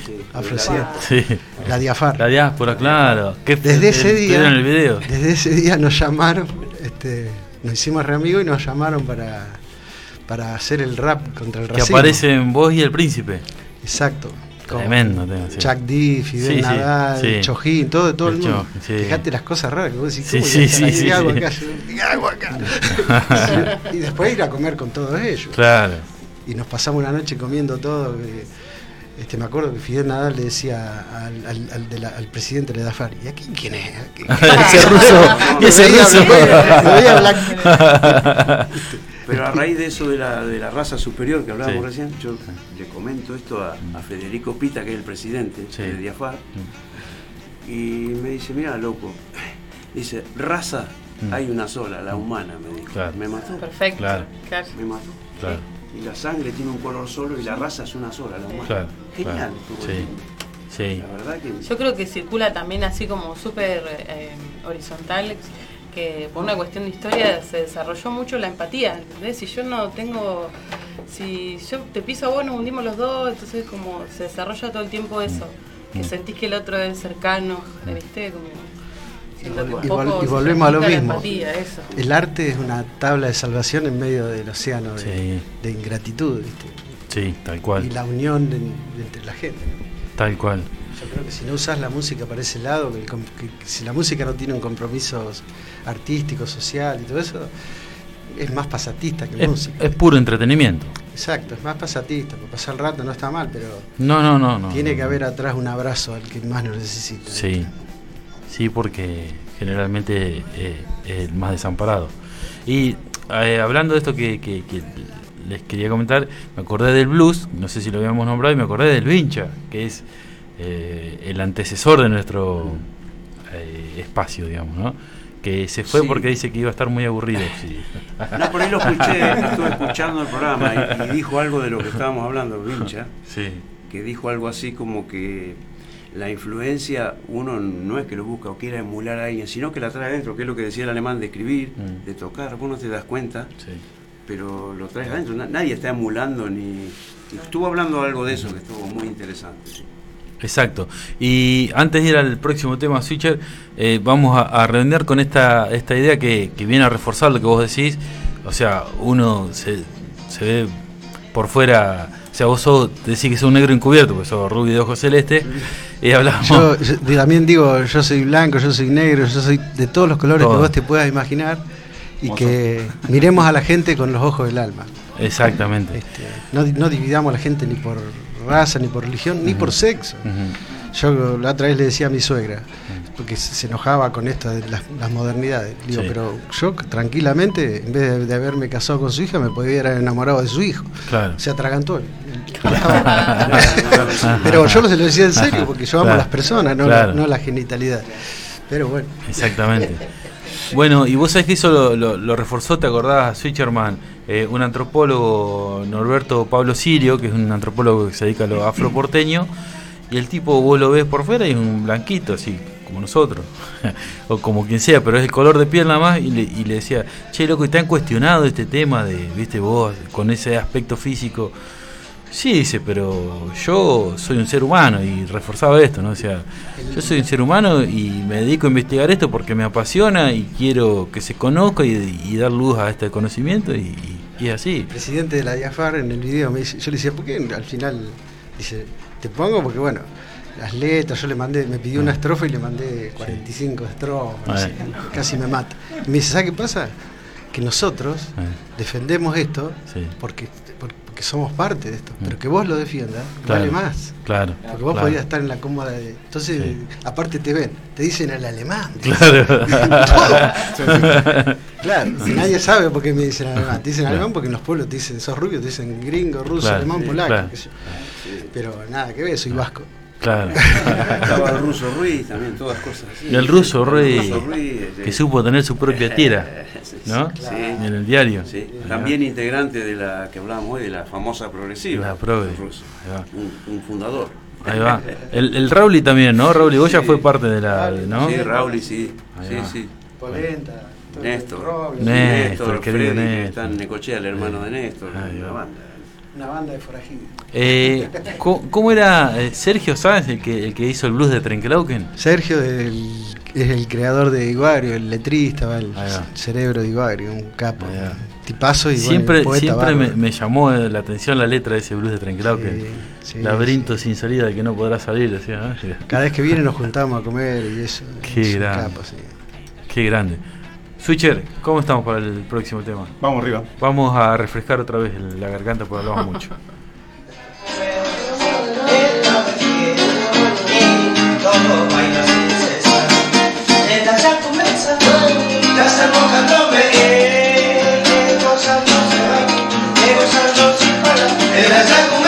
Sí. la diafar. La diáspora, claro. ¿Qué Desde ese día, en el video. desde ese día nos llamaron, este, nos hicimos re amigos y nos llamaron para, para hacer el rap contra el Que racismo. aparecen vos y el príncipe. Exacto. Tremendo tema, sí. Chuck D, Fidel Sí, Nadal, sí. Chojín, todo, todo el, El mundo. Fíjate las cosas raras que vos decís, Sí, ¿cómo sí, sí, sí, sí. acá? Y después ir a comer con todos ellos. Claro. y nos pasamos una noche comiendo todo. eh, Este, me acuerdo que Fidel Nadal le decía al, al, al de la- al presidente de Dafar, ¿y aquí quién es? ¿Qué- qué- ese ruso. y ese ruso. blanco. Pero a raíz de eso de la, de la raza superior que hablábamos Sí. recién, yo le comento esto a, a Federico Pita, que es el presidente Sí. de Diafar, y me dice, mira, loco, dice, raza Mm. hay una sola, la humana, me dijo. Claro. Me mató, Perfecto. Claro. claro. me mató. Claro. Y la sangre tiene un color solo y la raza es una sola, la humana. Claro. Genial. claro. Sí. Sí. La verdad que... Yo creo que circula también así como súper eh, horizontal, que por una cuestión de historia se desarrolló mucho la empatía, ¿entendés? Si yo no tengo, si yo te piso a vos, nos hundimos los dos, entonces como se desarrolla todo el tiempo eso, que sentís que el otro es cercano, ¿viste? Como Y vol- y volvemos a lo mismo. empatía. El arte es una tabla de salvación en medio del océano de, Sí. de ingratitud, ¿viste? Sí, tal Y cual. la unión de- de entre la gente. ¿no? Tal cual. Yo creo que si no usas la música para ese lado, que, el com- que si la música no tiene un compromiso artístico, social y todo eso, es más pasatista que Es, música. es puro entretenimiento. Exacto, es más pasatista, para pasar el rato no está mal, pero No, no, no. no tiene que no. haber atrás un abrazo al que más lo necesita. Sí, sí, porque generalmente eh, es el más desamparado. Y eh, hablando de esto que, que- que les quería comentar, me acordé del blues, no sé si lo habíamos nombrado, y me acordé del vincha, que es eh, el antecesor de nuestro eh, espacio, digamos, ¿no? Que se fue Sí. porque dice que iba a estar muy aburrido. sí. No, por ahí lo escuché, estuve escuchando el programa y, y dijo algo de lo que estábamos hablando, Vincha, Sí, que dijo algo así como que la influencia uno no es que lo busca o quiera emular a alguien, sino que la trae adentro, que es lo que decía el alemán de escribir, Mm. de tocar, vos no te das cuenta, sí. pero lo traes adentro, Na- nadie está emulando ni... Estuvo hablando algo de eso que estuvo muy interesante. Exacto. Y antes de ir al próximo tema, Switcher, eh, vamos a, a con esta, esta idea que, que viene a reforzar lo que vos decís. O sea, uno se, se ve por fuera, o sea, vos sos, decís que sos un negro encubierto, porque sos rubio de ojos celeste, y hablamos... Yo, yo también digo, yo soy blanco, yo soy negro, yo soy de todos los colores Todo. que vos te puedas imaginar y que miremos a la gente con los ojos del alma. Exactamente. Este, no, no dividamos a la gente ni por raza, ni por religión, ni por sexo. Yo la otra vez le decía a mi suegra, porque se enojaba con esto de las, las modernidades. Digo, Sí. pero yo tranquilamente, en vez de, de haberme casado con su hija, me podía haber enamorado de su hijo. Claro. Se atragantó. pero yo se lo decía en serio, porque yo amo Claro. a las personas, no, Claro. la, no la genitalidad. Pero bueno, Exactamente. Bueno, y vos sabés que eso lo, lo- lo reforzó, ¿te acordás, Switcherman? Eh, un antropólogo, Norberto Pablo Sirio, que es un antropólogo que se dedica a lo afroporteño, y el tipo vos lo ves por fuera y es un blanquito, así como nosotros, o como quien sea, pero es el color de piel nada más, y le, y le decía, che, loco, ¿y te han cuestionado este tema de, viste, vos, con ese aspecto físico? Sí, dice, pero yo soy un ser humano y reforzaba esto, ¿no? O sea, yo soy un ser humano y me dedico a investigar esto porque me apasiona y quiero que se conozca y, dar luz a este conocimiento y, es así. presidente de la DIAFAR en el video me dice, yo le decía, ¿por qué al final? Dice, te pongo porque bueno, las letras, yo le mandé, me pidió una estrofa y le mandé 45 estrofas, Ah. sé, casi me mata. Y me dice, ¿sabes qué pasa? Que nosotros Ah. defendemos esto Sí. porque, porque somos parte de esto, pero que vos lo defiendas Claro. vale más. Claro. Porque vos claro. podías estar en la cómoda de... Entonces, Sí. aparte te ven, te dicen el alemán. Claro. Claro, y nadie sabe por qué me dicen alemán. Te dicen alemán porque en los pueblos te dicen, sos rubio, te dicen gringo, ruso, Claro, alemán, sí, polaco. claro. qué sé yo. Pero nada que ver, soy vasco. Claro. Estaba el ruso Ruiz también, todas cosas así. Y el ruso Ruiz, El ruso Ruiz, sí. que supo tener su propia tira, Sí, ¿no? sí. En el diario. Sí, también integrante de la que hablábamos hoy, de la famosa progresiva. La va. Un, un fundador. Ahí va. El, el Rauli también, ¿no? Rauli Goya fue parte de la. ¿no? Sí, Rauli, sí. Ahí Sí, va. sí. Polenta, Néstor. Néstor, el querido Freddy, que Néstor. está en Necochea, el hermano de Néstor. Va. banda. Una banda de forajidos. Eh, ¿cómo, cómo era eh, Sergio Sáenz el que, el que hizo el blues de Trenkelauken? Sergio del- es el creador de Iguario, el letrista, el cerebro de Iguario, un capo, un tipazo y Siempre, siempre me, llamó la atención la letra de ese blues de Trenkelauken. Sí, sí, Laberinto sí. sin salida del que no podrá salir, decía. ¿no? Cada vez que viene nos juntamos a comer y eso. Qué es un grande. capo, sí. Qué grande. Switcher, ¿cómo estamos para el próximo tema? Vamos arriba. Vamos a refrescar otra vez la garganta porque hablamos mucho. todo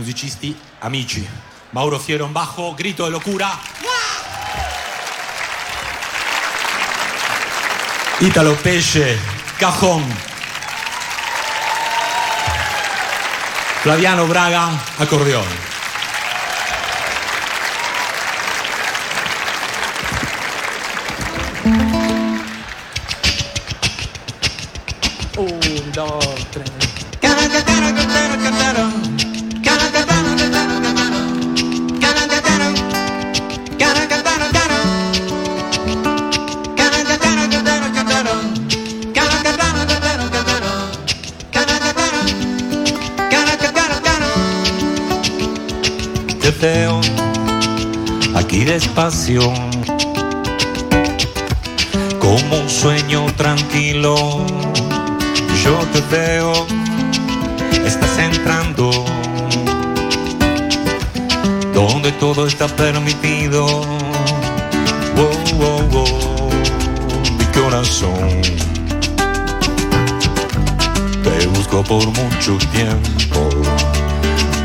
musicisti amici. Mauro Fiero in bajo, grito di locura. Italo Pesce, Cajon. Flaviano Braga, accordeone. despacio, como un sueño tranquilo. Yo te veo, estás entrando, donde todo está permitido. Wow, wow, mi corazón. Te busco por mucho tiempo.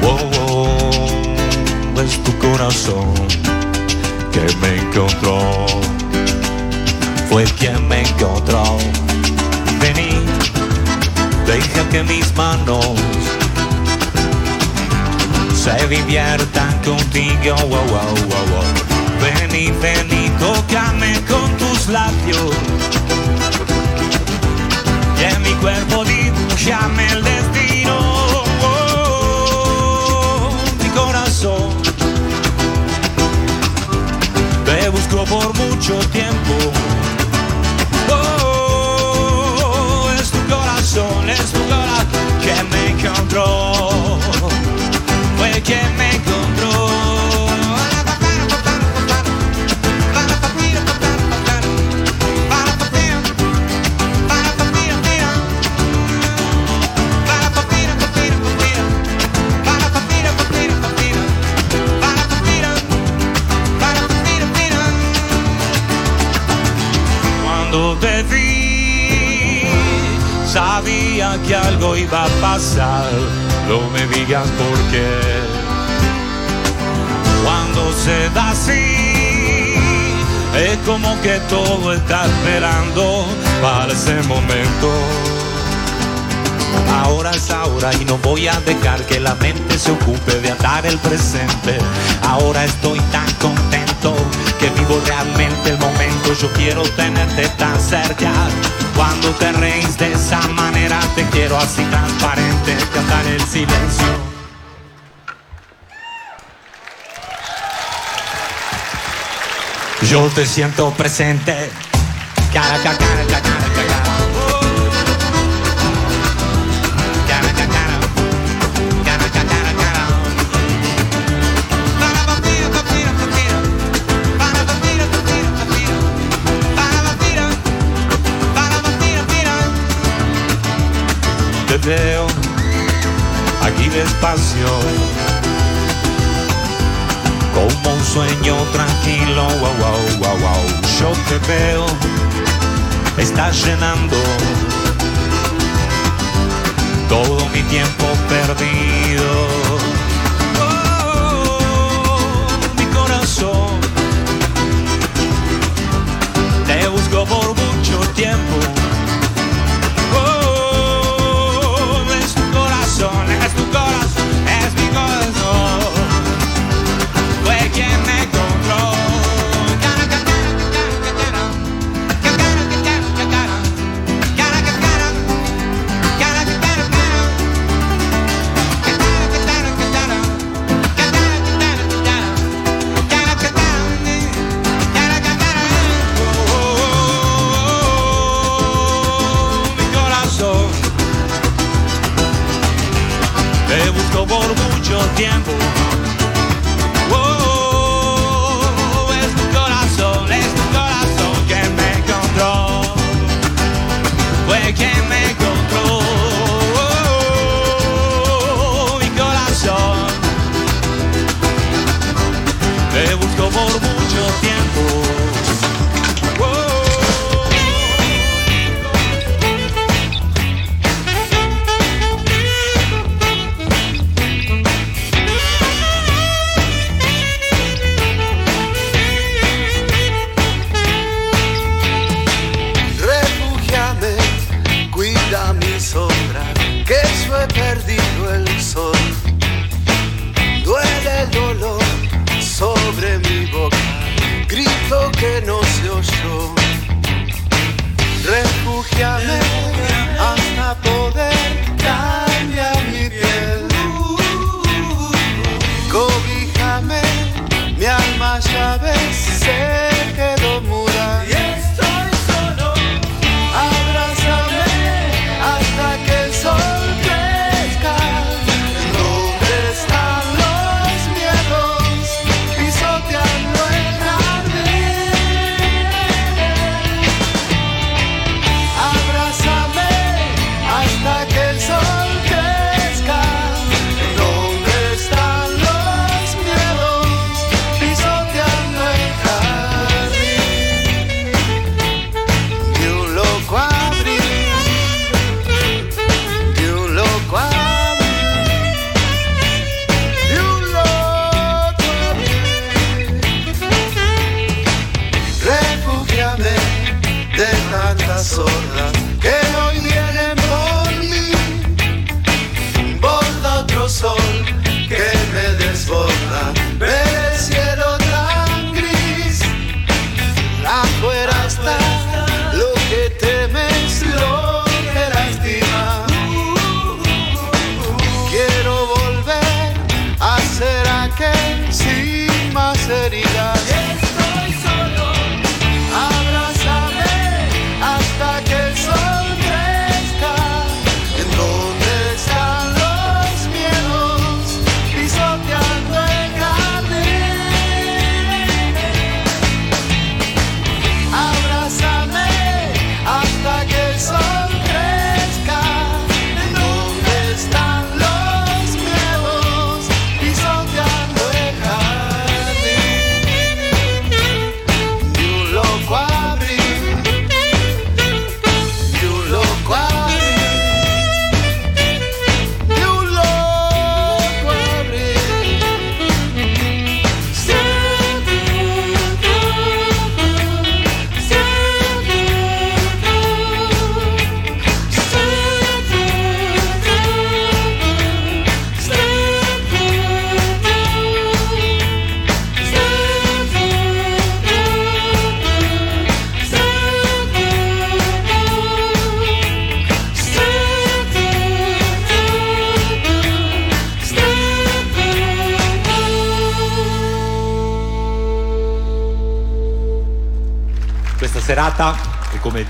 Wow, wow, es tu corazón que me encontró. Fue quien me encontró. Vení, deja que mis manos se diviertan contigo. Wow, wow, wow. Vení, vení, tócame con tus labios. Y en mi cuerpo dibujame el destino. Mi corazón por mucho tiempo. Oh, es tu corazón, es tu corazón que me encontró. Fue quien me encontró. Que algo iba a pasar. No me digas por qué. Cuando se da así, es como que todo está esperando para ese momento. Ahora es ahora y no voy a dejar que la mente se ocupe de atar el presente. Ahora estoy tan contento que vivo realmente el momento. Yo quiero tenerte tan cerca. Cuando te reís de esa manera, te quiero así transparente, cantar el silencio. Yo te siento presente. Aquí despacio como un sueño tranquilo, wow, wow, wow, wow. Yo te veo, estás llenando todo mi tiempo perdido. Oh, mi corazón, te busco por mucho tiempo. Oh, es tu corazón, es tu corazón, Because tiempo. Oh, es tu corazón, es tu corazón que me encontró. Fue quien me encontró. Oh, mi corazón. Te busco por mucho tiempo.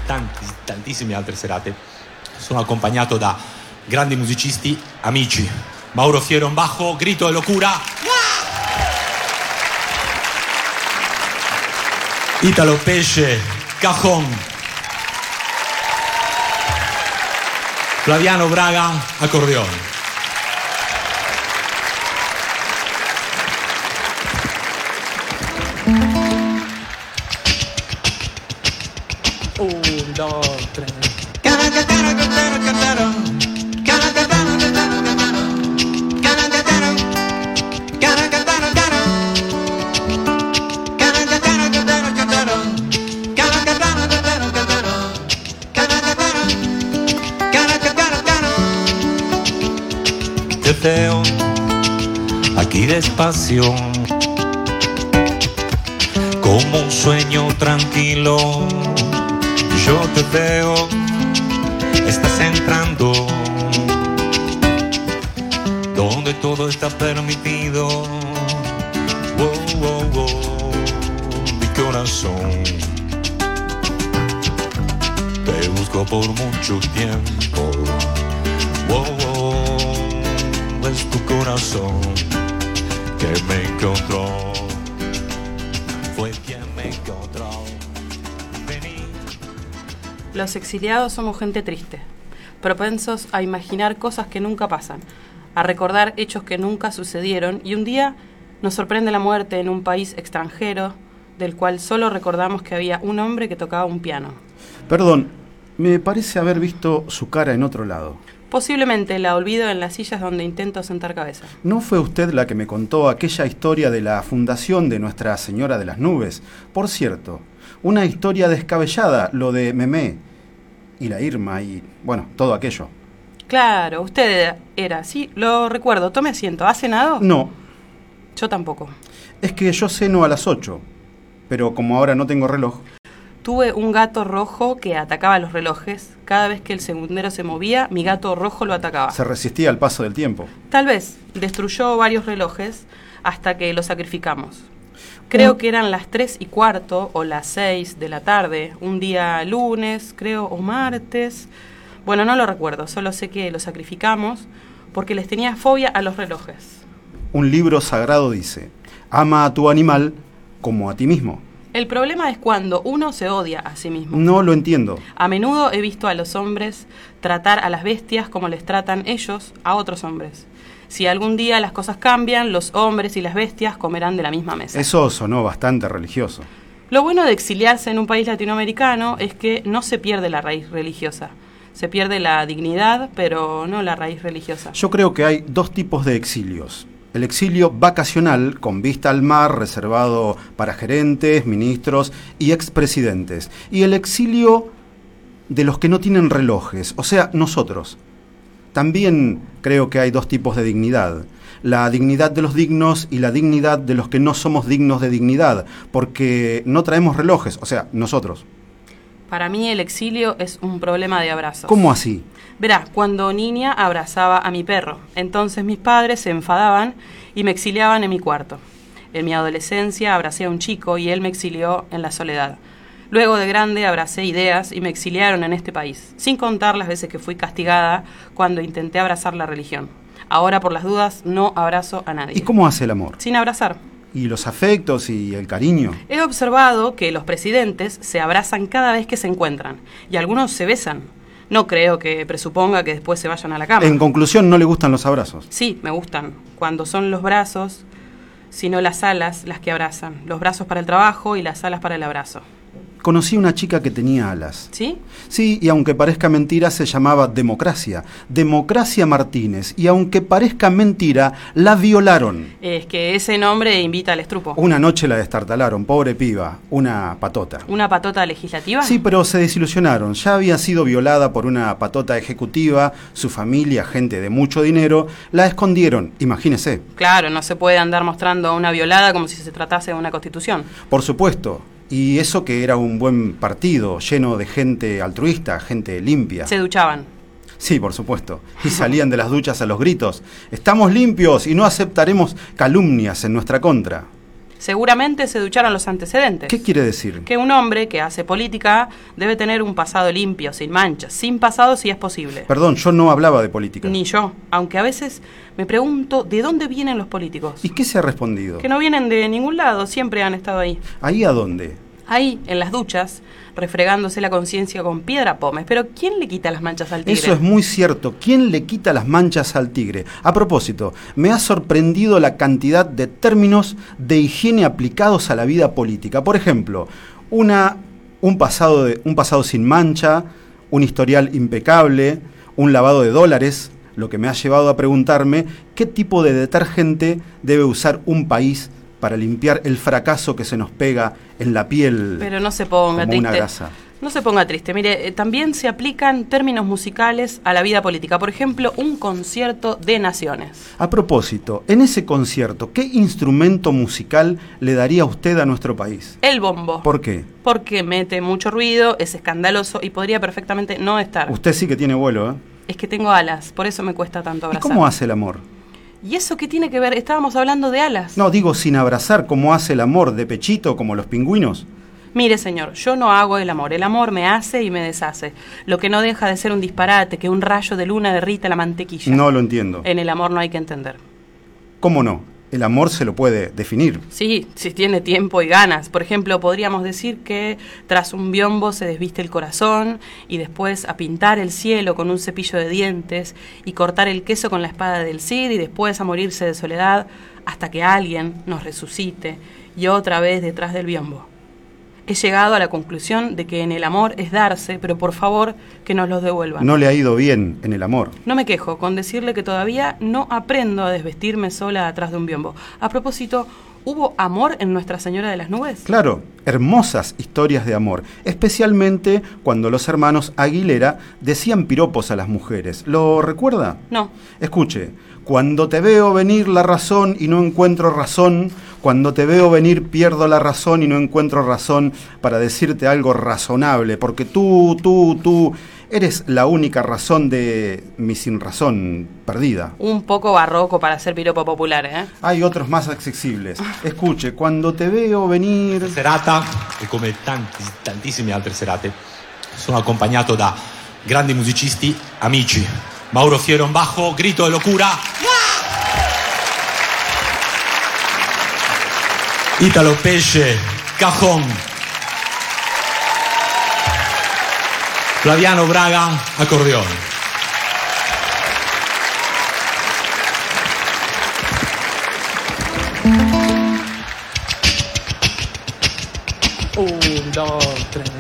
Tanti, tantissime altre serate, sono accompagnato da grandi musicisti, amici. Mauro Fiero in bajo, grito e locura. Italo Pesce, cajon. Flaviano Braga, accordeone. Como un sueño tranquilo. Yo te veo, estás entrando, donde todo está permitido. Wow, wow, wow, mi corazón. Te busco por mucho tiempo. Wow, wow, es tu corazón Los exiliados somos gente triste, propensos a imaginar cosas que nunca pasan, a recordar hechos que nunca sucedieron y un día nos sorprende la muerte en un país extranjero del cual solo recordamos que había un hombre que tocaba un piano. Perdón, me parece haber visto su cara en otro lado. Posiblemente la olvido en las sillas donde intento sentar cabeza. ¿No fue usted la que me contó aquella historia de la fundación de Nuestra Señora de las Nubes? Por cierto, una historia descabellada, lo de Memé y la Irma y, bueno, todo aquello. Claro, usted era, sí, lo recuerdo. Tome asiento. ¿Ha cenado? No, Yo tampoco. es que yo ceno a las 8, pero como ahora no tengo reloj, Tuve un gato rojo que atacaba los relojes. Cada vez que el segundero se movía, mi gato rojo lo atacaba. se resistía al paso del tiempo. Tal vez destruyó varios relojes hasta que lo sacrificamos. Creo que eran las 3 y cuarto o las 6 de la tarde, un día lunes, creo, o martes. Bueno, no lo recuerdo, solo sé que lo sacrificamos porque les tenía fobia a los relojes. Un libro sagrado dice, ama a tu animal como a ti mismo. El problema es cuando uno se odia a sí mismo. No lo entiendo. A menudo he visto a los hombres tratar a las bestias como les tratan ellos a otros hombres. Si algún día las cosas cambian, los hombres y las bestias comerán de la misma mesa. Eso sonó bastante religioso. Lo bueno de exiliarse en un país latinoamericano es que no se pierde la raíz religiosa. Se pierde la dignidad, pero no la raíz religiosa. Yo creo que hay dos tipos de exilios. El exilio vacacional, con vista al mar, reservado para gerentes, ministros y expresidentes. Y el exilio de los que no tienen relojes, o sea, nosotros. También creo que hay dos tipos de dignidad. La dignidad de los dignos y la dignidad de los que no somos dignos de dignidad, porque no traemos relojes, o sea, nosotros. Para mí el exilio es un problema de abrazos. ¿Cómo así? Verá, cuando niña abrazaba a mi perro, entonces mis padres se enfadaban y me exiliaban en mi cuarto. En mi adolescencia abracé a un chico y él me exilió en la soledad. Luego de grande abracé ideas y me exiliaron en este país, sin contar las veces que fui castigada cuando intenté abrazar la religión. Ahora por las dudas no abrazo a nadie. ¿Y cómo hace el amor? Sin abrazar. ¿Y los afectos y el cariño? He observado que los presidentes se abrazan cada vez que se encuentran y algunos se besan. No creo que presuponga que después se vayan a la cama. En conclusión, no le gustan los abrazos. Sí, me gustan. Cuando son los brazos, sino las alas las que abrazan. Los brazos para el trabajo y las alas para el abrazo. Conocí una chica que tenía alas. ¿Sí? Sí, y aunque parezca mentira, se llamaba Democracia. Democracia Martínez. Y aunque parezca mentira, la violaron. Es que ese nombre invita al estrupo. Una noche la destartalaron, pobre piba, una patota. ¿Una patota legislativa? Sí, pero se desilusionaron. Ya había sido violada por una patota ejecutiva, su familia, gente de mucho dinero, la escondieron, imagínese. Claro, no se puede andar mostrando a una violada como si se tratase de una constitución. Por supuesto. Y eso que era un buen partido, lleno de gente altruista, gente limpia. Se duchaban. Sí, por supuesto. Y salían de las duchas a los gritos. Estamos limpios y no aceptaremos calumnias en nuestra contra. Seguramente se ducharon los antecedentes. ¿Qué quiere decir? Que un hombre que hace política debe tener un pasado limpio, sin manchas, sin pasado si es posible. Perdón, yo no hablaba de política. Ni yo, aunque a veces me pregunto de dónde vienen los políticos. ¿Y qué se ha respondido? Que no vienen de ningún lado, siempre han estado ahí. ¿Ahí a dónde? Ahí, en las duchas, refregándose la conciencia con piedra pómez. Pero ¿quién le quita las manchas al tigre? Eso es muy cierto. ¿Quién le quita las manchas al tigre? A propósito, me ha sorprendido la cantidad de términos de higiene aplicados a la vida política. Por ejemplo, una, un, pasado de, un pasado sin mancha, un historial impecable, un lavado de dólares, lo que me ha llevado a preguntarme qué tipo de detergente debe usar un país para limpiar el fracaso que se nos pega en la piel Pero no se ponga como una triste. No se ponga triste. Mire, eh, también se aplican términos musicales a la vida política. Por ejemplo, un concierto de naciones. A propósito, en ese concierto, ¿qué instrumento musical le daría usted a nuestro país? El bombo. ¿Por qué? Porque mete mucho ruido, es escandaloso y podría perfectamente no estar. Usted sí que tiene vuelo, ¿eh? Es que tengo alas, por eso me cuesta tanto ¿Y abrazar. cómo hace el amor? ¿Y eso qué tiene que ver? Estábamos hablando de alas. No, digo sin abrazar, ¿cómo hace el amor? ¿De pechito, como los pingüinos? Mire, señor, yo no hago el amor. El amor me hace y me deshace. Lo que no deja de ser un disparate, que un rayo de luna derrita la mantequilla. No lo entiendo. En el amor no hay que entender. ¿Cómo no? El amor se lo puede definir. Sí, si tiene tiempo y ganas. Por ejemplo, podríamos decir que tras un biombo se desviste el corazón y después a pintar el cielo con un cepillo de dientes y cortar el queso con la espada del Cid y después a morirse de soledad hasta que alguien nos resucite y otra vez detrás del biombo. He llegado a la conclusión de que en el amor es darse, pero por favor que nos los devuelvan. No le ha ido bien en el amor. No me quejo con decirle que todavía no aprendo a desvestirme sola atrás de un biombo. A propósito, ¿hubo amor en Nuestra Señora de las Nubes? Claro, hermosas historias de amor, especialmente cuando los hermanos Aguilera decían piropos a las mujeres. ¿Lo recuerda? No. Escuche, cuando te veo venir la razón y no encuentro razón, cuando te veo venir pierdo la razón y no encuentro razón para decirte algo razonable, porque tú, tú, tú eres la única razón de mi sin razón perdida. Un poco barroco para ser piropo popular, ¿eh? Hay otros más accesibles. Escuche, cuando te veo venir... serata e come tanti, tantissime altre serate sono accompagnato da grandi musicisti amici Mauro Fiero bajo grito de locura Italo Pesce Cajón. Flaviano Braga acordeón. Un, dos, tres.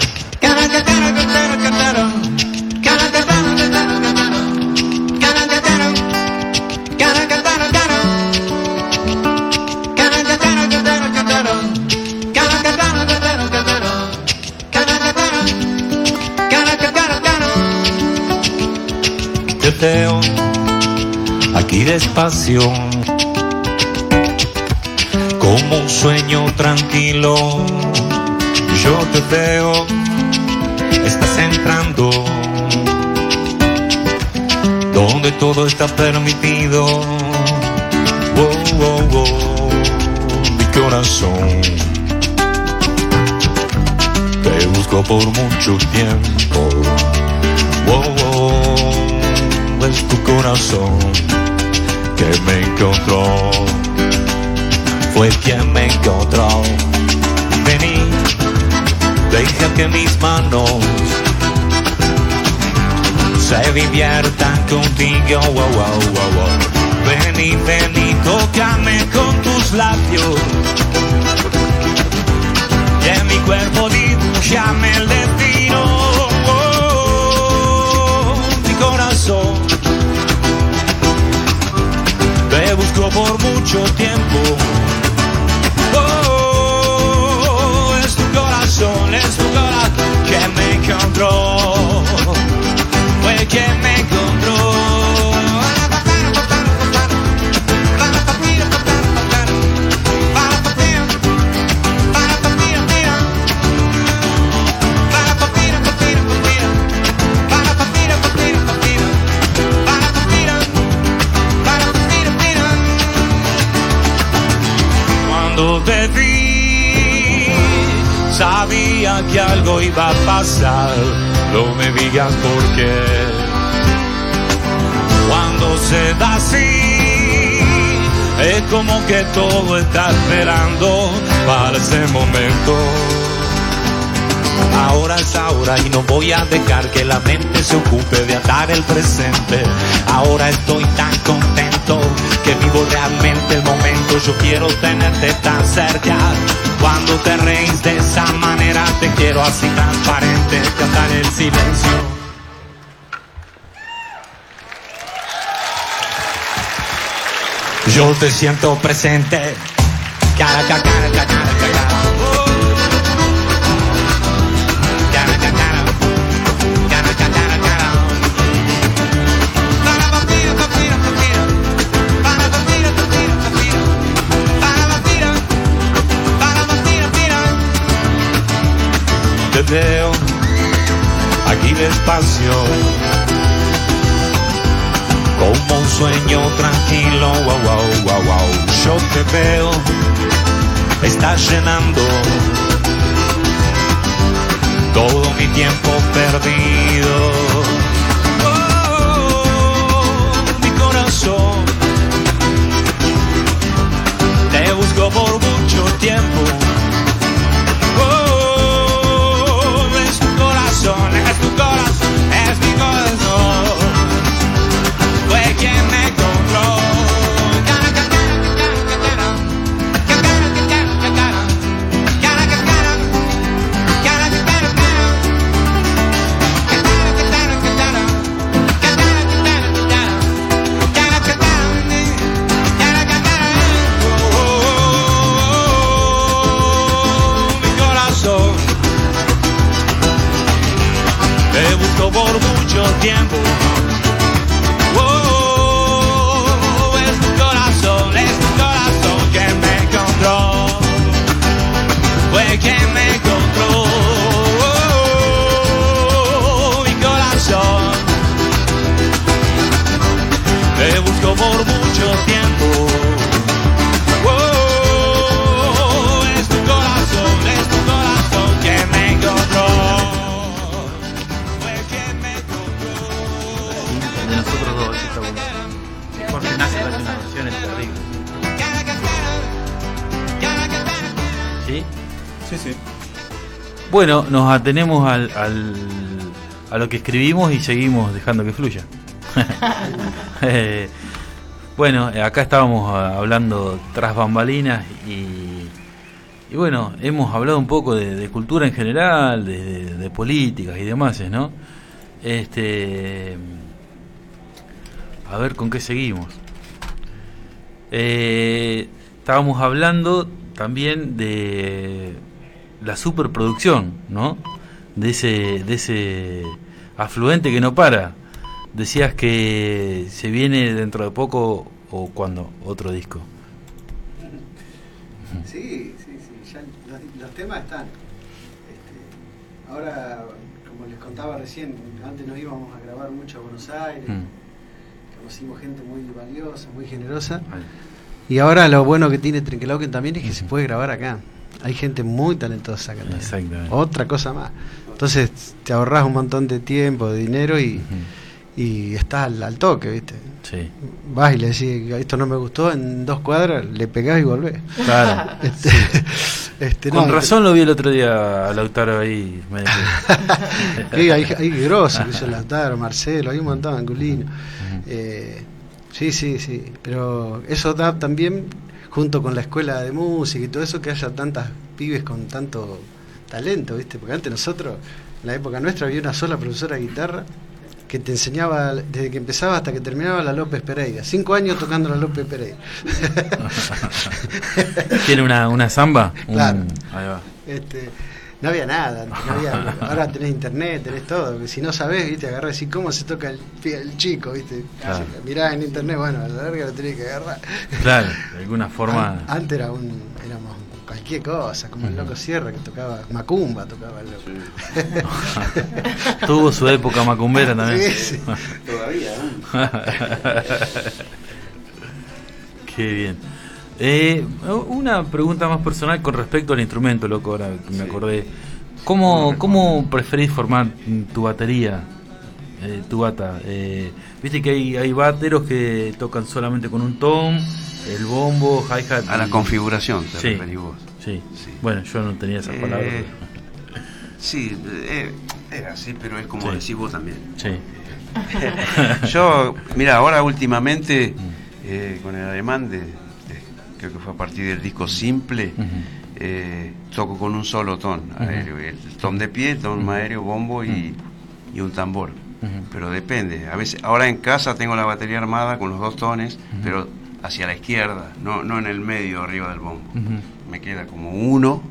Te veo aquí despacio, como un sueño tranquilo. Yo te veo, estás entrando, donde todo está permitido. Wow, wow, wow, mi corazón. Te busco por mucho tiempo. Tu corazón que me encontró. Fue quien me encontró. Vení, deja que mis manos se diviertan contigo. Wow, wow, wow, vení, tócame con tus labios. Y en mi cuerpo dibujame el destino. Por mucho tiempo. Algo iba a pasar. No me digas por qué. Cuando se da así, es como que todo está esperando para ese momento. Ahora es ahora y no voy a dejar que la mente se ocupe de atar el presente. Ahora estoy tan contento que vivo realmente el momento. Yo quiero tenerte tan cerca. Cuando te reís de esa manera, te quiero así transparente, cantar el silencio. Yo te siento presente. Cara, cara, cara, cara. Despacio como un sueño tranquilo, wow, wow, wow, wow. Yo te veo, estás llenando todo mi tiempo perdido. Oh, mi corazón, te busco por mucho tiempo. Oh, es tu corazón, es tu corazón que me encontró. Fue quien me encontró. Oh, mi corazón. Te busco por mucho tiempo. Bueno, nos atenemos al, al- a lo que escribimos y seguimos dejando que fluya. Eh, bueno, acá estábamos ah, hablando tras bambalinas y, y bueno, hemos hablado un poco de, de cultura en general, de, de- de políticas y demás, ¿no? Este, a ver con qué seguimos. Eh, estábamos hablando también de la superproducción, ¿no? De ese, de ese afluente que no para. Decías que se viene dentro de poco o cuando otro disco. Sí, sí, sí, ya los, los temas están. Este, ahora, como les contaba recién, antes nos íbamos a grabar mucho a Buenos Aires, Mm. conocimos gente muy valiosa, muy generosa. Y ahora lo bueno que tiene Trinquelauquen también es que se puede grabar acá. Hay gente muy talentosa también. Exactamente. Otra cosa más. Entonces te ahorras un montón de tiempo, de dinero y, y estás al, al toque, ¿viste? Sí. Vas y le decís, esto no me gustó, en dos cuadras le pegás y volvés. Claro. Este, este, Con no, razón lo vi el otro día a Lautaro ahí. que- Sí, hay, hay grosso, que hizo Lautaro, Marcelo, hay un montón, Angulino. Eh, sí, sí, sí. Pero eso da también, junto con la escuela de música y todo eso, que haya tantas pibes con tanto talento, ¿viste? Porque antes nosotros, en la época nuestra, había una sola profesora de guitarra que te enseñaba desde que empezaba hasta que terminaba la López Pereira. Cinco años tocando la López Pereira. ¿Tiene una, una samba? Un- ahí va. Este, no había nada, no había, ahora tenés internet, tenés todo, que si no sabés, viste, agarrás y cómo se toca el, el chico, viste, Claro. mirá en internet, bueno, a la larga lo tenés que agarrar. Claro, de alguna forma. An- Antes era un, éramos cualquier cosa, como el loco Sierra que tocaba Macumba, tocaba el loco. Tuvo su época macumbera también. Sí, sí. Todavía, ¿no? Qué bien. Eh, una pregunta más personal con respecto al instrumento, loco, ahora que me acordé. ¿Cómo, ¿Cómo preferís formar tu batería, eh, tu bata? Eh, Viste que hay, hay bateros que tocan solamente con un tom, el bombo, hi-hat. A la y- configuración, te Sí, referís vos. sí. Sí. Bueno, yo no tenía esas Eh, palabras. Sí, eh, era así, pero es como Sí. decís vos también. Sí. Yo, mira, ahora últimamente, eh, con el alemán, de- creo que fue a partir del disco Simple, Ujú. eh, toco con un solo ton, aéreo, el ton de pie, ton aéreo, bombo y, y un tambor. Pero depende, a veces, ahora en casa tengo la batería armada con los dos tones, pero hacia la izquierda, no, no en el medio arriba del bombo. Me queda como uno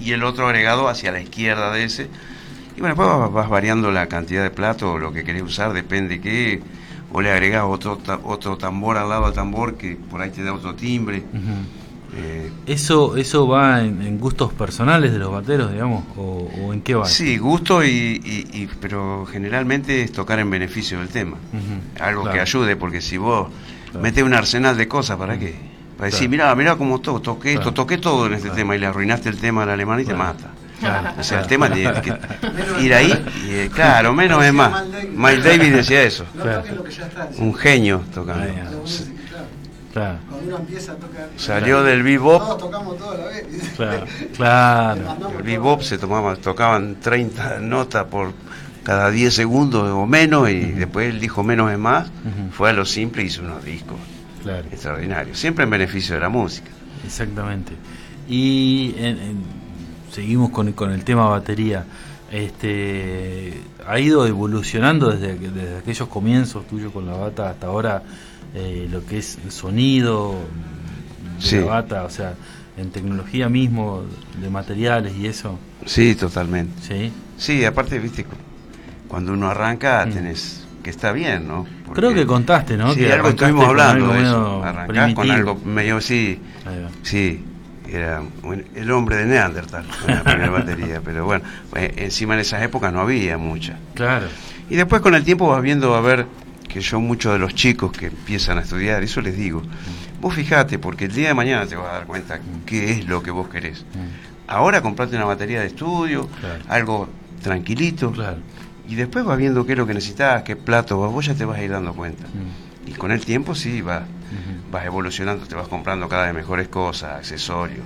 y el otro agregado hacia la izquierda de ese. Y bueno, después vas, vas variando la cantidad de plato o lo que querés usar, depende qué. O le agregás otro, ta- otro tambor al lado tambor que por ahí te da otro timbre. Eh, ¿Eso, ¿Eso va en, en gustos personales de los bateros, digamos? ¿O, o en qué va? sí, gusto, y, y- y- pero generalmente es tocar en beneficio del tema. Algo que ayude, porque si vos Claro. metes un arsenal de cosas, ¿para qué? Para decir, Claro. mira, mira cómo to- toqué esto, toqué todo en este tema y le arruinaste el tema al alemán y te mata. Claro, O sea, el tema tiene que ir ahí, y, eh, claro, menos es más. Miles Davis decía eso. Un genio tocando. Claro, Claro, Cuando uno empieza a tocar. Salió del Todos bebop. tocamos todo a la vez. claro, claro. El bebop se tomaba, tocaban 30 notas por cada 10 segundos o menos y después él dijo menos es más. Fue a lo simple y hizo unos discos claro. extraordinarios. Siempre en beneficio de la música. Exactamente. Y en- en- seguimos con, con el tema batería. Este, ha ido evolucionando desde, que- desde aquellos comienzos tuyos con la bata hasta ahora eh, lo que es el sonido de Sí. la bata, o sea, en tecnología mismo, de materiales y eso. Sí, totalmente. Sí. Sí, aparte, viste, cu- cuando uno arranca Mm. tenés que está bien, ¿no? Porque- Creo que contaste, ¿no? Sí, Que algo estuvimos hablando de eso. Arrancás con algo medio, sí, sí, era el hombre de Neandertal, la primera batería, pero bueno, eh, encima en esas épocas no había mucha. Claro. Y después con el tiempo vas viendo a ver que yo muchos de los chicos que empiezan a estudiar, eso les digo, vos fijate, porque el día de mañana te vas a dar cuenta qué es lo que vos querés. Mm, Ahora comprate una batería de estudio, Claro. algo tranquilito, Claro. y después vas viendo qué es lo que necesitas, qué plato, vos ya te vas a ir dando cuenta. Mm, Y con el tiempo sí, vas, vas evolucionando, te vas comprando cada vez mejores cosas, accesorios.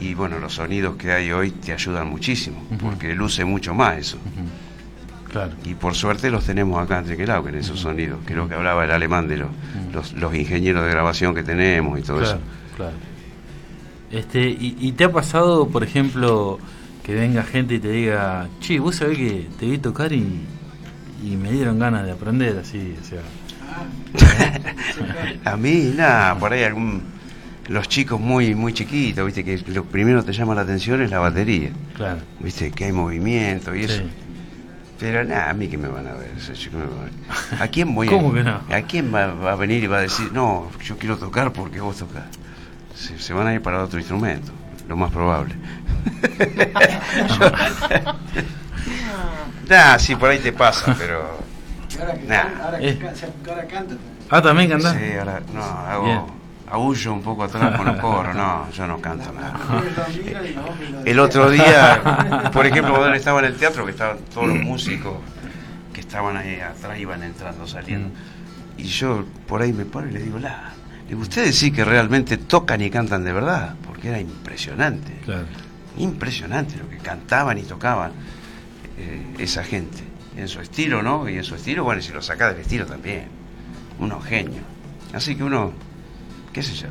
Y bueno, los sonidos que hay hoy te ayudan muchísimo, porque luce mucho más eso. Claro. Y por suerte los tenemos acá en Tequelauquen, esos sonidos, que es lo que hablaba el alemán de los, los, los ingenieros de grabación que tenemos y todo claro, eso. Claro. Este, y, y te ha pasado, por ejemplo, que venga gente y te diga, che, vos sabés que te vi tocar y, y me dieron ganas de aprender, así, o sea. A mí, nada, por ahí algún. Los chicos muy muy chiquitos, viste, que lo primero que te llama la atención es la batería, Claro. viste, que hay movimiento y eso. Pero nada, a mí que me van a ver, a ver. ¿A quién voy ¿Cómo a, que no? ¿A quién va, va a venir y va a decir, no, yo quiero tocar porque vos tocas? Se, se van a ir para otro instrumento, lo más probable. Nah, sí, por ahí te pasa, pero. Ahora que, Nah. ahora que Eh. ahora canta. Ah, también cantás. Sí, ahora, no, hago. Bien. Aullo un poco atrás con los coros, no, yo no canto nada. El otro día, por ejemplo, cuando estaba en el teatro, que estaban todos los músicos que estaban ahí atrás, iban entrando, saliendo. Y yo por ahí me paro y le digo, la, ustedes sí que realmente tocan y cantan de verdad, porque era impresionante, Claro. impresionante lo que cantaban y tocaban eh, esa gente, en su estilo, ¿no? Y en su estilo, bueno, y si lo saca del estilo también, unos genios. Así que uno, qué sé yo,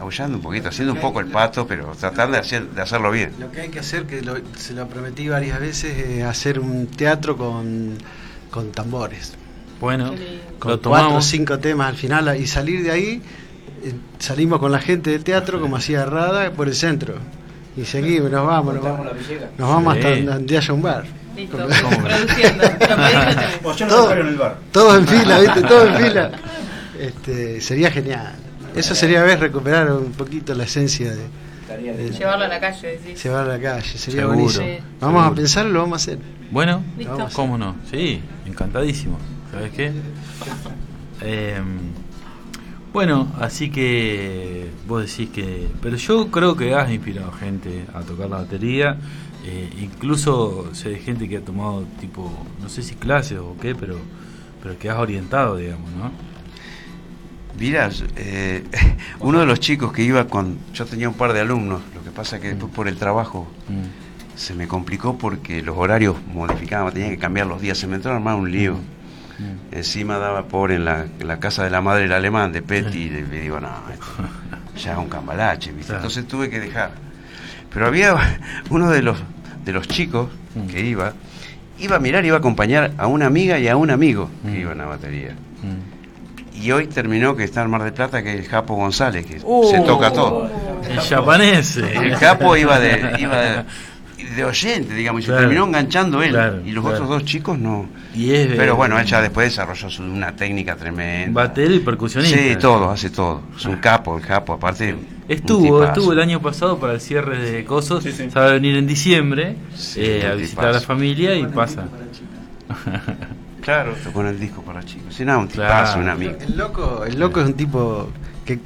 aullando un poquito, haciendo un poco el pato, pero tratando de, hacer, de hacerlo bien. Lo que hay que hacer, que lo- se lo prometí varias veces, es hacer un teatro con, con tambores. Bueno. Con lo cuatro o tomamos. cinco temas al final y salir de ahí, eh, salimos con la gente del teatro como hacía Rada por el centro. Y seguimos, nos vamos, nos vamos, nos vamos Sí. hasta donde haya un bar. Listo, Todo. en el bar. Todos en fila, ¿viste? Todos en fila. Este, sería genial. Eso sería ver recuperar un poquito la esencia de, de Llevarlo a la calle, decís. llevar a la calle. Sería Seguro. buenísimo. Sí. Vamos Seguro. a pensarlo, lo vamos a hacer. Bueno, Listo. ¿cómo no? Sí, encantadísimo. ¿Sabes qué? Eh, Bueno, así que vos decís que... Pero yo creo que has inspirado gente a tocar la batería. Eh, incluso sé de gente que ha tomado tipo, no sé si clases o qué, pero, pero que has orientado, digamos, ¿no? Mirá, eh, uno de los chicos que iba con. Yo tenía un par de alumnos, lo que pasa que después por el trabajo Mm, se me complicó porque los horarios modificaban, tenía que cambiar los días, se me entró a armar un lío. mm. Encima daba por en la, en la casa de la madre del alemán, de Petty, y le, le digo, no, esto ya es un cambalache, ¿viste? Claro. Entonces tuve que dejar. Pero había uno de los, de los chicos Mm. que iba, iba a mirar, iba a acompañar a una amiga y a un amigo que Mm. iban a batería. Mm. Y hoy terminó que está en Mar del Plata, que es el Japo González, que Oh. se toca todo. El japonés. El Japo iba de, iba de, de oyente, digamos, y se terminó enganchando él. Claro, y los claro. otros dos chicos no. Y es, Pero eh, bueno, él ya después desarrolló su- una técnica tremenda. Batero y percusionista. Sí, todo, hace todo. Es un capo, el Japo, aparte. Estuvo, estuvo el año pasado para el cierre de Cosos. Sabe venir en diciembre Sí, eh, a visitar a la familia y pasa. Claro, tocó en el disco para chicos. Sí, no, un Claro. tipazo, un amigo. El loco, el loco es un tipo que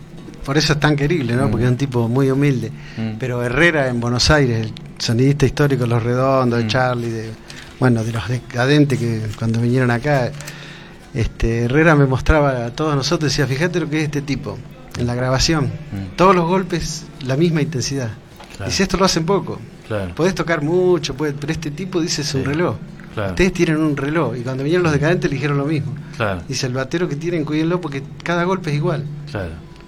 por eso es tan querible, ¿no? Mm. Porque es un tipo muy humilde. Mm. Pero Herrera en Buenos Aires, el sonidista histórico de Los Redondos, de Mm. Charlie, de bueno, de los decadentes que cuando vinieron acá, este Herrera me mostraba a todos nosotros, decía, fíjate lo que es este tipo, en la grabación, Mm. todos los golpes, la misma intensidad. Claro. Dice, esto lo hacen poco. Claro, Podés tocar mucho, puede- pero este tipo dice Sí. reloj. claro, Ustedes tienen un reloj. Y cuando vinieron los decadentes le dijeron lo mismo. claro, Dice, el batero que tienen, cuídenlo porque cada golpe es igual.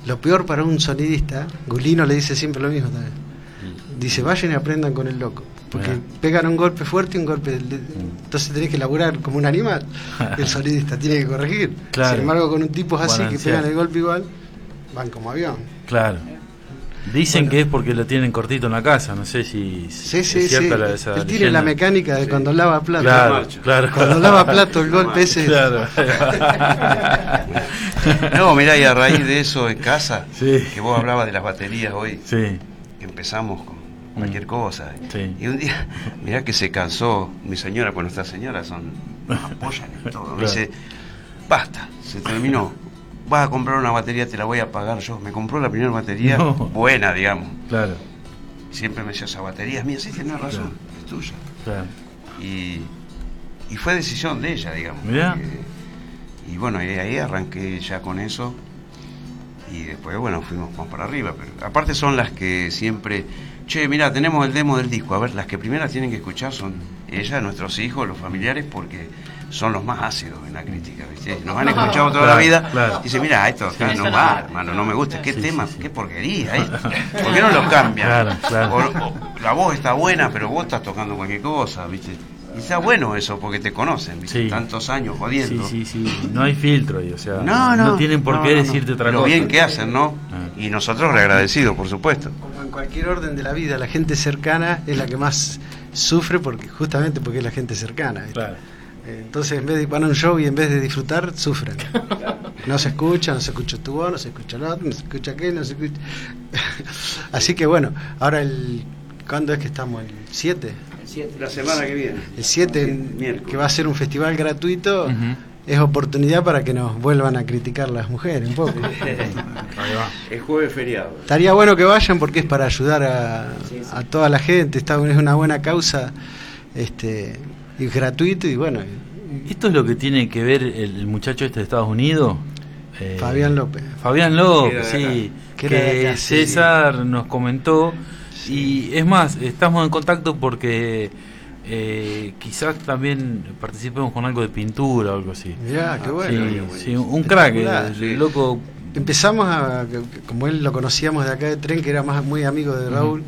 Lo peor para un sonidista, Gulino le dice siempre lo mismo también. Dice, vayan y aprendan con el loco. Porque pegan un golpe fuerte y un golpe... de- Entonces tenés que laburar como un animal. El sonidista tiene que corregir. Sin embargo, con un tipo así que pegan el golpe igual, van como avión. Claro. Dicen que es porque lo tienen cortito en la casa, no sé si Sí, es sí, sí. cierta la- esa Él tiene la mecánica de cuando lava plato. Claro, claro. Cuando lava plato, el golpe ese... Claro. No, mirá, y a raíz de eso en casa, Sí. que vos hablabas de las baterías hoy, que empezamos con cualquier cosa. sí. Y un día, mirá que se cansó mi señora, pues nuestras señoras son, nos apoyan en todo. Me Claro. dice, basta, se terminó. Vas a comprar una batería, te la voy a pagar yo. Me compró la primera batería No. buena, digamos. Claro, Siempre me decía, esa batería es mía. Sí, tenés razón, es tuya. claro. Y, y fue decisión de ella, digamos. Mirá. porque- y bueno, y ahí arranqué ya con eso. Y después, bueno, fuimos más para arriba. Pero aparte son las que siempre. Che, mira, tenemos el demo del disco. A ver, las que primeras tienen que escuchar son ella, nuestros hijos, los familiares, porque son los más ácidos en la crítica, ¿viste? Nos han escuchado toda la vida. claro. Dice, mira, esto acá no no va, hermano, no me gusta. ¿Qué Sí, tema? sí, sí. ¿Qué porquería? esto? ¿Por qué no lo cambian? Claro, claro. O- o la voz está buena, pero vos estás tocando cualquier cosa, ¿viste? Y está bueno eso porque te conocen, ¿viste? Sí. Tantos años Sí, jodiendo. sí, sí. No hay filtro ahí, o sea, No, no. tienen por no, qué no, no. decirte otra Lo cosa. bien que hacen, ¿no? Ah. Y nosotros re agradecidos, por supuesto. Como en cualquier orden de la vida, la gente cercana es la que más sufre porque justamente porque es la gente cercana. ¿viste? Claro. Entonces, en vez de van a un show y en vez de disfrutar, sufren. No se escucha, no se escucha tu voz, no se escucha el otro, no se escucha aquel, no se escucha. Así que bueno, ahora el. ¿Cuándo es que estamos? ¿El 7? La semana que viene. El 7, Miércoles. que va a ser un festival gratuito, es oportunidad para que nos vuelvan a criticar las mujeres un poco. Ahí va. Es jueves feriado. Estaría bueno que vayan porque es para ayudar a, a toda la gente, está, es una buena causa, este, y gratuito y bueno, Esto es lo que tiene que ver el, el muchacho este de Estados Unidos. eh, Fabián López. Fabián López, sí. Que. César nos comentó. Y es más, estamos en contacto porque eh, quizás también participemos con algo de pintura o algo así. Mirá, qué bueno. Sí, sí, un crack, Espectacular. el, el loco. Empezamos a, como él lo conocíamos de acá de tren, que era más muy amigo de Raúl,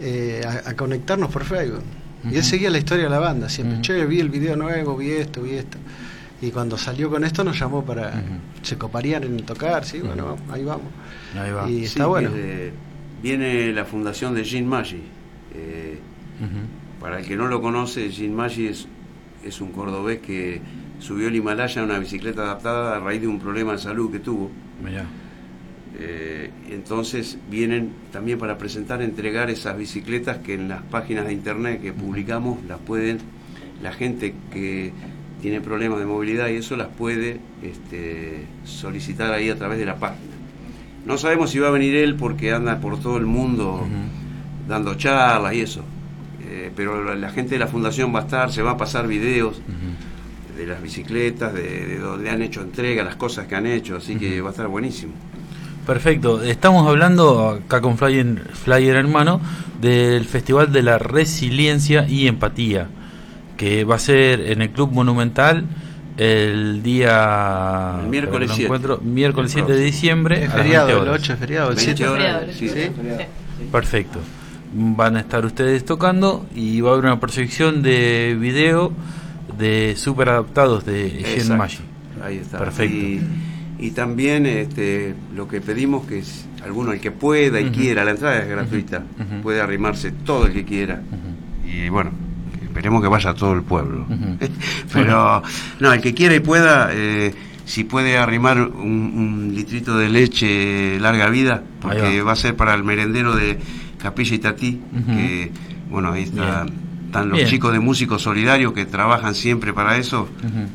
eh, a, a conectarnos por Facebook. Y él seguía la historia de la banda siempre. Ujú. Che, vi el video nuevo, vi esto, vi esto. Y cuando salió con esto nos llamó para... Ujú. Se coparían en tocar, sí, bueno, ahí vamos. Ahí va. Y Sí, está bueno. eh, viene la fundación de Jean Maggi. Eh, para el que no lo conoce, Jean Maggi es, es un cordobés que subió el Himalaya en una bicicleta adaptada a raíz de un problema de salud que tuvo. Mirá. Eh, entonces vienen también para presentar, entregar esas bicicletas que en las páginas de internet que publicamos las pueden, la gente que tiene problemas de movilidad y eso las puede este, solicitar ahí a través de la página. No sabemos si va a venir él porque anda por todo el mundo dando charlas y eso. Eh, pero la, gente de la fundación va a estar, se va a pasar videos de las bicicletas, de, de donde han hecho entrega, las cosas que han hecho, así que va a estar buenísimo. Perfecto. Estamos hablando acá con Flyer, Flyer Hermano del Festival de la Resiliencia y Empatía, que va a ser en el Club Monumental el día El miércoles no 7. encuentro, miércoles El 7 de diciembre a las feriado, 20 el horas. 8 es feriado, el 20 7 horas, Sí. sí. Perfecto. Van a estar ustedes tocando y va a haber una proyección de video de super adaptados de Exacto. Maggi. Ahí está. Perfecto. Y, y también este, lo que pedimos que es alguno, el que pueda y quiera, la entrada es gratuita, puede arrimarse todo el que quiera. Y bueno, esperemos que vaya todo el pueblo. Pero no, el que quiera y pueda, eh, si puede arrimar un, un litrito de leche larga vida, porque va. va. a ser para el merendero de Capilla y Tatí, que bueno, ahí está, Bien. Están los Bien. chicos de músicos solidarios que trabajan siempre para eso,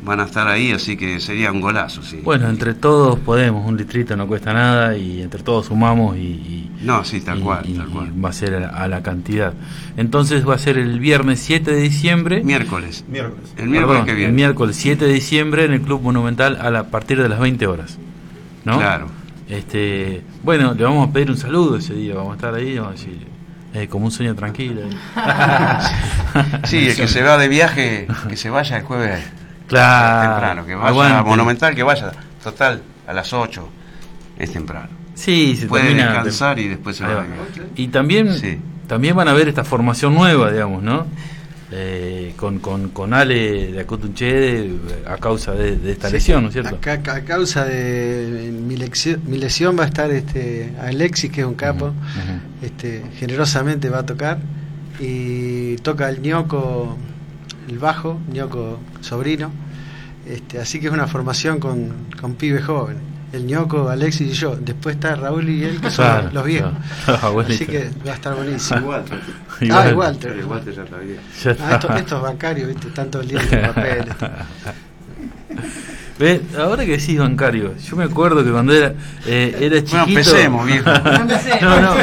van a estar ahí, así que sería un golazo, sí. Bueno, entre todos podemos, un litrito no cuesta nada y entre todos sumamos y, y- No, sí, tal y- cual, y- tal cual. y va a ser a la, a la cantidad. Entonces va a ser el viernes 7 de diciembre. Miércoles. Miércoles. El miércoles Perdón, que viene. El miércoles 7 de diciembre en el Club Monumental a, la, a partir de las 20 horas. ¿No? Claro. Este, bueno, le vamos a pedir un saludo ese día, vamos a estar ahí, vamos a decir, eh, como un sueño tranquilo. Sí, el que se va de viaje, que se vaya el jueves Claro. temprano, que vaya Aguante. a Monumental, que vaya, total, a las 8, es temprano. Sí, se Puede termina- descansar y después se va va. Y también, Sí. también van a ver esta formación nueva, digamos, ¿no? Eh, con, con, con Ale de Acutunche a causa de, de esta Sí, lesión, ¿no es cierto? A, ca- a causa de mi, lección- mi lesión va a estar este Alexis, que es un capo, este generosamente va a tocar y toca el ñoco, el bajo, ñoco sobrino. Este, así que es una formación con, con pibes jóvenes. El ñoco, Alexis y yo. Después está Raúl y él, que son Claro, los viejos. claro. Así que va a estar buenísimo. Igual. Ah, igual. te- El Walter ya está bien. Ya Ah, estos, estos bancarios, ¿viste? Están todo el día en papeles. Ve, Ahora que decís bancario, yo me acuerdo que cuando era, eh, era chiquito. Bueno, empecemos, viejo. Empecemos. no, no,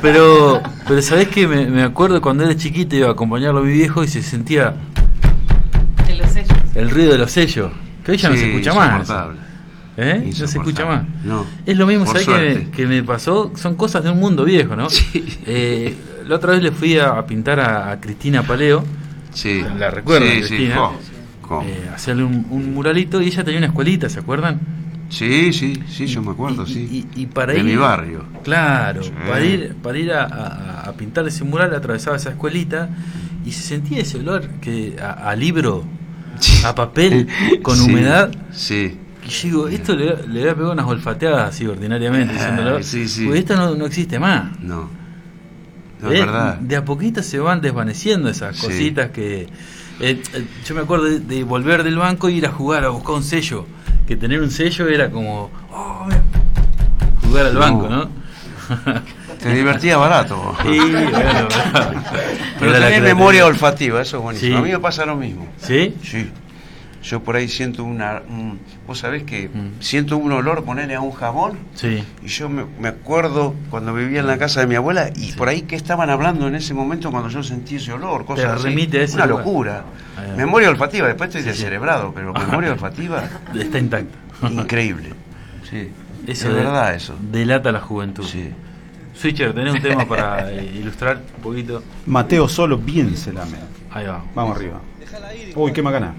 pero, pero ¿sabés que me, me acuerdo cuando era chiquito iba a acompañarlo a mi viejo y se sentía De los sellos. el ruido de los sellos, que hoy ya no Sí, se escucha más. insoportable. ¿Eh? No se escucha más. No. Es lo mismo, Por ¿sabés que me, suerte. que me pasó? Son cosas de un mundo viejo, ¿no? Sí. Eh, la otra vez le fui a, a pintar a, a Cristina Paleo, Sí. La recuerdo, Sí, Cristina. eh, hacerle un, un muralito y ella tenía una escuelita, ¿se acuerdan? Sí, sí, sí, yo me acuerdo, y, sí. Y, y para de ir, mi barrio. Claro, Sí. para ir, para ir a, a- pintar ese mural atravesaba esa escuelita y se sentía ese olor que a, libro, a papel con humedad. Sí. Y yo digo, esto le, le voy a pegar unas olfateadas así ordinariamente, Ah, sí, sí. porque esto no, no existe más. No. No, ¿Ves? es verdad. De a poquito se van desvaneciendo esas Sí. cositas que... eh, eh, yo me acuerdo de, de volver del banco e ir a jugar, a buscar un sello. Que tener un sello era como... oh, jugar al No. banco, ¿no? Te divertía barato. Sí, bueno, Pero tenés memoria olfativa, eso es buenísimo. Sí. A mí me pasa lo mismo. ¿Sí? Sí. Yo por ahí siento una... un- Vos sabés que Mm. siento un olor, ponerle a un jabón, Sí. y yo me, me acuerdo cuando vivía en la casa de mi abuela, y por ahí que estaban hablando en ese momento cuando yo sentí ese olor, cosas así. remite a ese Una lugar. locura. Va. Memoria olfativa, después estoy Sí, sí. descerebrado, pero memoria olfativa, Está intacto. increíble. Sí. Eso es de- verdad eso. Delata la juventud. Sí. Switcher, ¿tenés un tema para ilustrar un poquito? Mateo solo bien se lame. Ahí va. Vamos arriba. Uy, qué macana.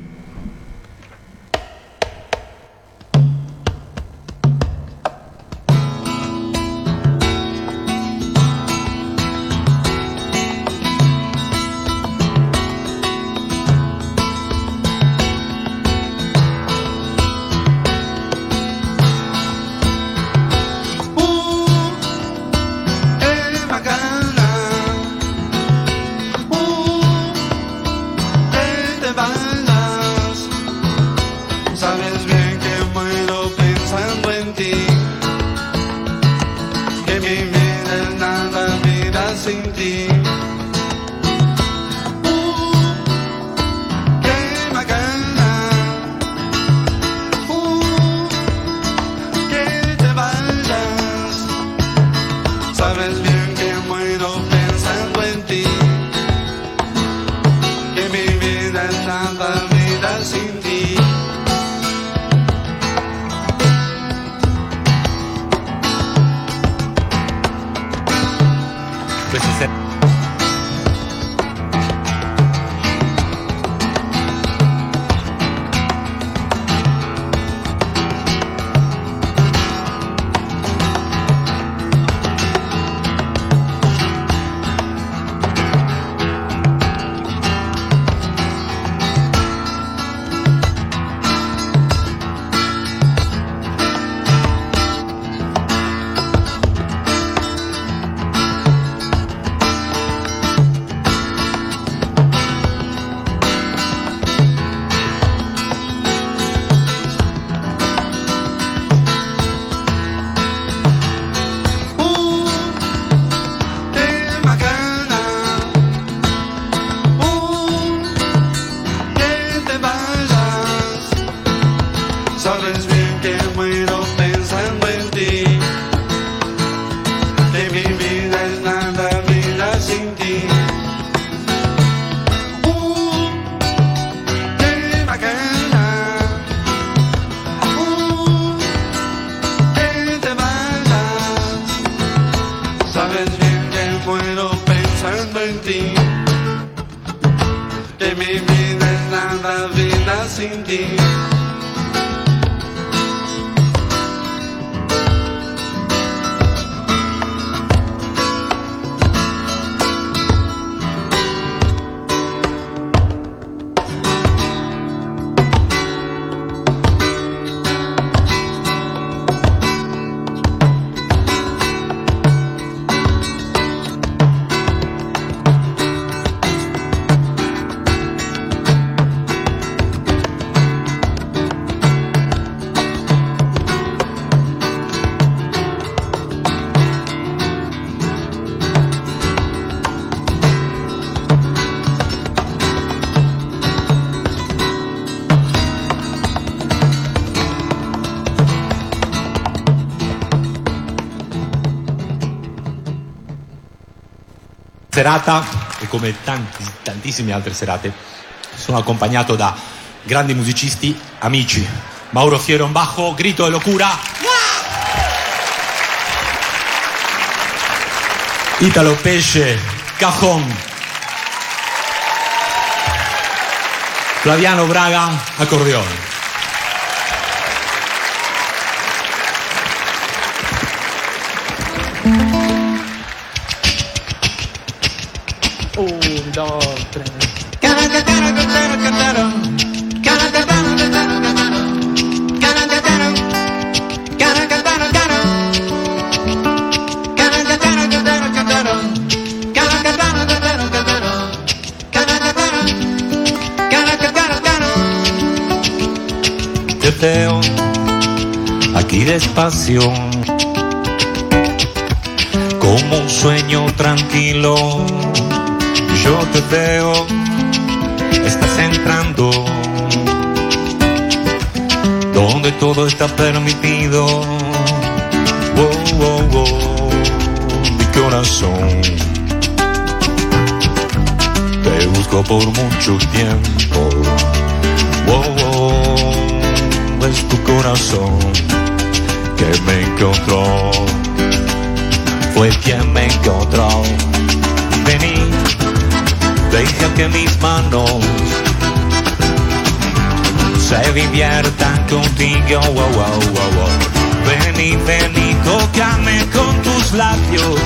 Serata e come tanti, tantissime altre serate sono accompagnato da grandi musicisti, amici. Mauro Fiero in bajo, grito de locura. Italo Pesce, cajón. Flaviano Braga, acordeón. Despacio, como un sueño tranquilo. Yo te veo, estás entrando, donde todo está permitido. Wow, wow, wow, mi corazón. Te busco por mucho tiempo. Wow, wow, es tu corazón que me encontró. Fue quien me encontró. Vení, deja que mis manos se diviertan contigo. Wow, wow, wow, wow. Vení, vení, tócame con tus labios.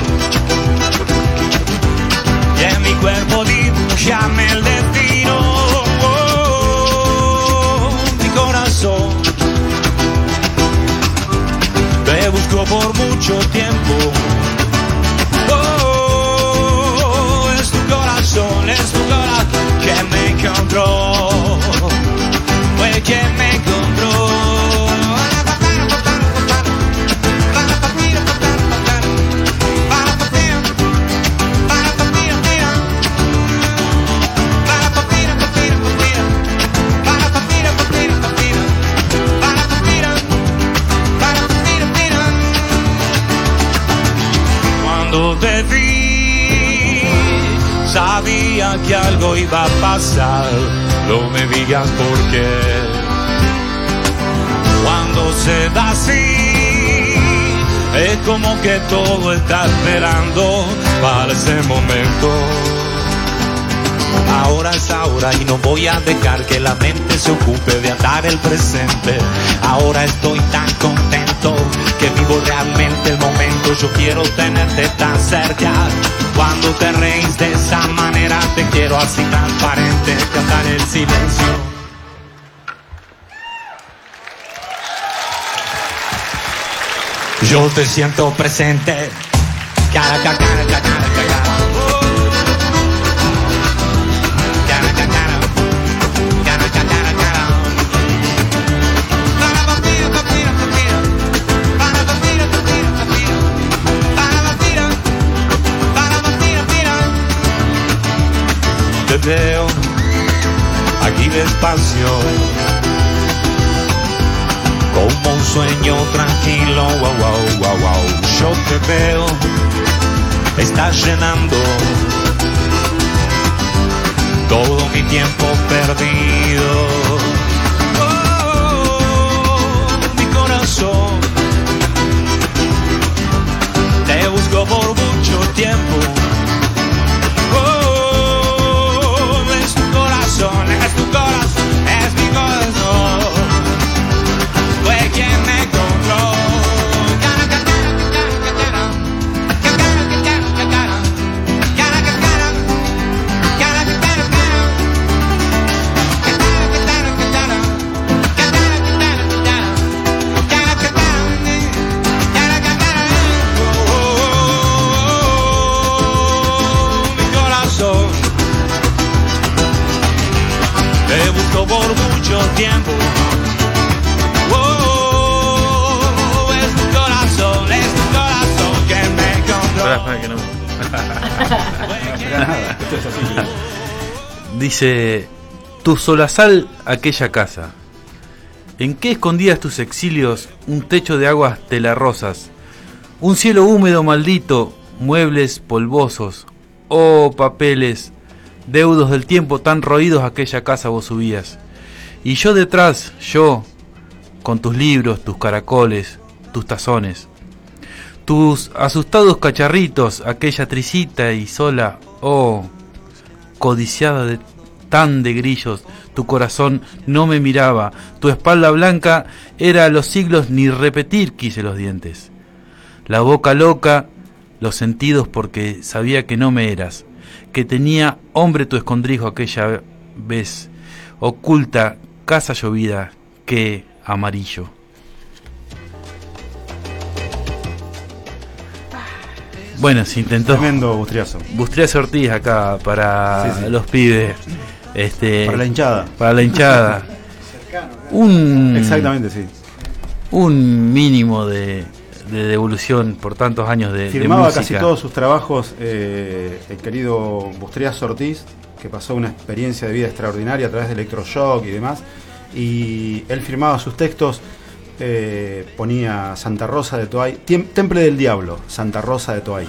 Y mi cuerpo dibujame el destino. Por mucho tiempo. Oh, es tu corazón, es tu corazón que me encontró. Fue quien me que algo iba a pasar. No me digas por qué. Cuando se da así, Es como que todo está esperando para ese momento. Ahora es ahora y no voy a dejar que la mente se ocupe de atar el presente. Ahora estoy tan contento que vivo realmente el momento. Yo quiero tenerte tan cerca. Cuando te reís de esa manera, te quiero así transparente, cantar el silencio. Yo te siento presente. Cara, cara, cara, como un sueño tranquilo, wow, wow, wow, wow. Yo te veo, estás llenando todo mi tiempo perdido. Oh, mi corazón, te busco por mucho tiempo. Corazón, por mucho tiempo. Oh, es tu corazón, es tu corazón que me que no- Dice, tu solasal aquella casa. ¿En qué escondías tus exilios un techo de aguas telarrosas? Un cielo húmedo maldito, muebles polvosos, oh papeles, deudos del tiempo tan roídos aquella casa vos subías. Y yo detrás, yo, con tus libros, tus caracoles, tus tazones. Tus asustados cacharritos, aquella trisita y sola, oh, codiciada de tan de grillos, tu corazón no me miraba, tu espalda blanca era a los siglos ni repetir quise los dientes. La boca loca, los sentidos porque sabía que no me eras, que tenía hombre tu escondrijo aquella vez, oculta casa llovida, que amarillo. Bueno, se intentó. Tremendo Bustriazo. Bustriazo Ortiz acá para Sí, sí. los pibes. Este, Para la hinchada. Para la hinchada. Un, Exactamente, sí. un mínimo de, de devolución por tantos años de, de Firmaba música. casi todos sus trabajos eh, el querido Bustriazo Ortiz, que pasó una experiencia de vida extraordinaria a través de electroshock y demás. Y él firmaba sus textos, eh, ponía Santa Rosa de Toay, Temple del Diablo, Santa Rosa de Toay.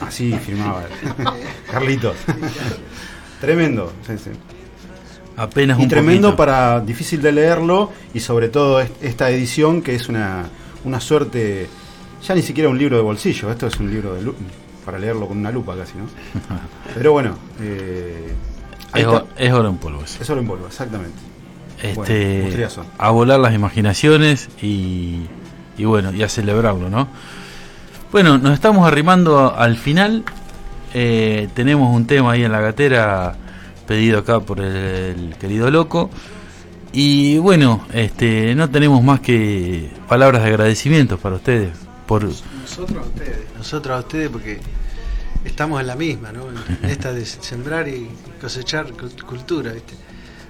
Así firmaba él. Carlitos. Tremendo. sí, sí. Apenas y un tremendo poquito. para difícil de leerlo y sobre todo est- esta edición que es una, una suerte ya ni siquiera un libro de bolsillo esto es un libro de para leerlo con una lupa casi no pero bueno eh, Es, oro en polvo. eso. es oro en polvo exactamente Este, Bueno, a volar las imaginaciones y, y bueno, y a celebrarlo, ¿no? Bueno, nos estamos arrimando al final. Eh, tenemos un tema ahí en la gatera pedido acá por el, el querido loco. Y bueno, este, no tenemos más que palabras de agradecimiento para ustedes por Nosotros a ustedes. Nosotros a ustedes porque estamos en la misma, ¿no? En esta de sembrar y cosechar cul- cultura, ¿viste?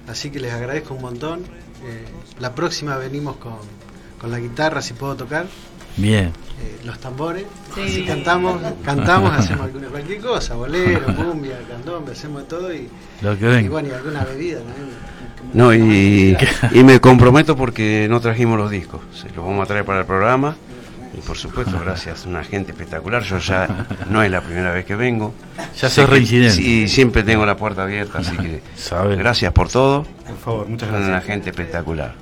Así que les agradezco un montón. Eh, la próxima venimos con, con la guitarra, si puedo tocar, bien. eh, los tambores. Sí. Así cantamos, cantamos, hacemos alguna, cualquier cosa, bolero, cumbia, candombe, hacemos todo y, Lo que y bueno, y alguna bebida también. No, y, y me comprometo porque no trajimos los discos. Se los vamos a traer para el programa Y por supuesto, gracias a una gente espectacular. Yo ya no es la primera vez que vengo. Ya que- reincidente. Y siempre tengo la puerta abierta, así que gracias por todo. Por favor, muchas Son gracias. una gente espectacular.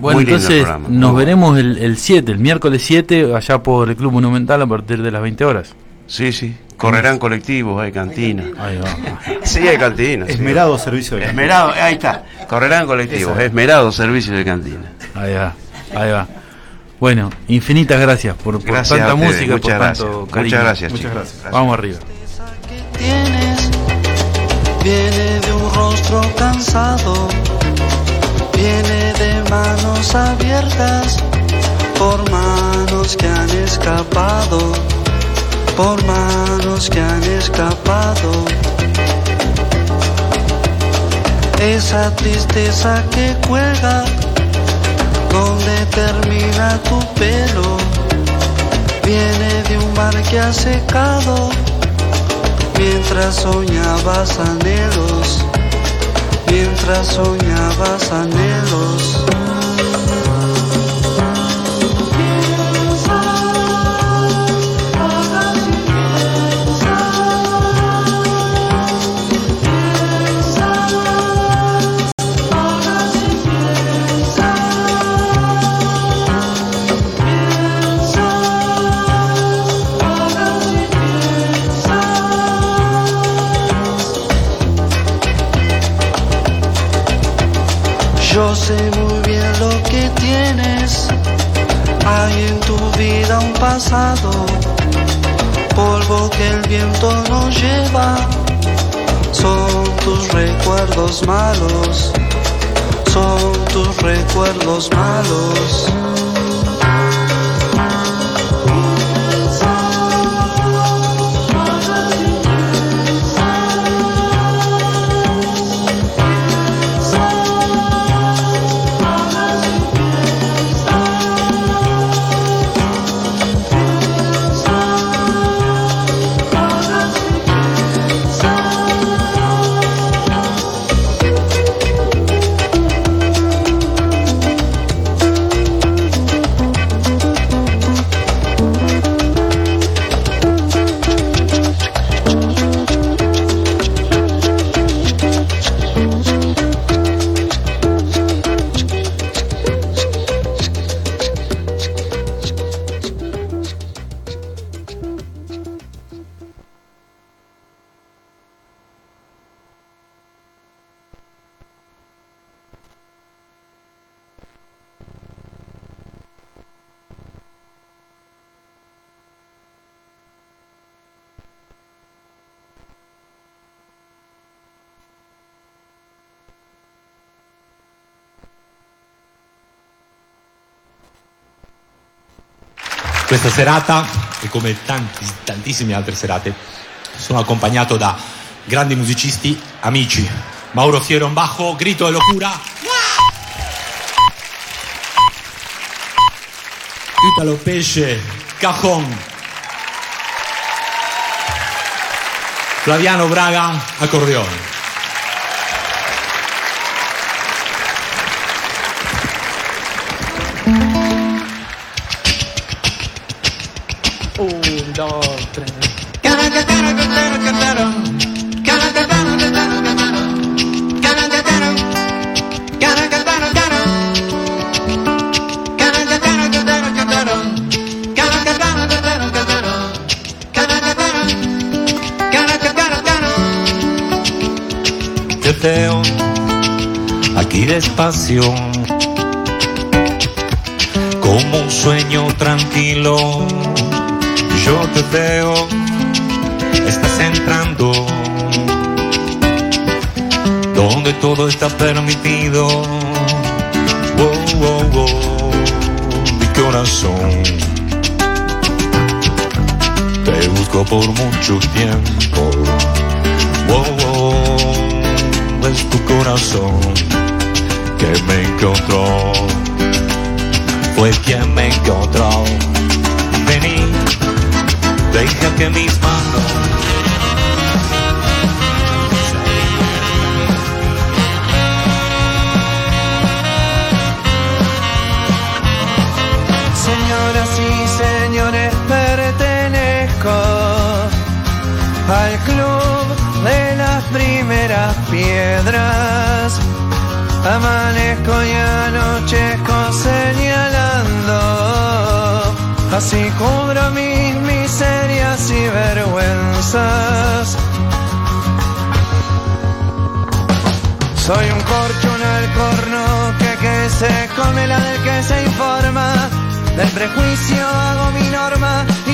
Bueno, Muy lindo el entonces programa. nos veremos el, el 7, el miércoles 7, allá por el Club Monumental a partir de las 20 horas. Sí, sí. Correrán colectivos, hay cantina. Ahí va. Sí, hay cantina. sí. Esmerado servicio de Esmerado, ahí está. Correrán colectivos, Esa. esmerado servicio de cantina. Ahí va, ahí va. Bueno, infinitas gracias por, por Gracias tanta ustedes, música, por muchas tanto gracias. cariño. Muchas gracias, Muchas chicos. gracias. Vamos arriba. tienes viene de un rostro cansado, viene de manos abiertas por manos que han escapado, por manos que han escapado. Esa tristeza que cuelga, donde termina tu pelo, viene de un mar que ha secado mientras soñabas anhelos, mientras soñabas anhelos. Hay en tu vida un pasado, polvo que el viento no lleva. Son tus recuerdos malos, son tus recuerdos malos. Questa serata, e come tanti, tantissime altre serate, sono accompagnato da grandi musicisti, amici. Mauro Fiero in bajo, grito e locura. Italo Pesce, cajon. Flaviano Braga, accordeone. Dos, tres. Aquí despacio, como un sueño tranquilo. Yo te veo, estás entrando, donde todo está permitido. Wow, wow, wow, mi corazón. Te busco por mucho tiempo. Wow, wow, es tu corazón que me encontró. Fue quien me encontró. Deja que mis manos Señoras y señores, pertenezco al club de las primeras piedras. Amanezco y anochezco señalando, así cubro mi vergüenzas. Soy un corcho, un alcorno que, se come la del que se informa. Del prejuicio hago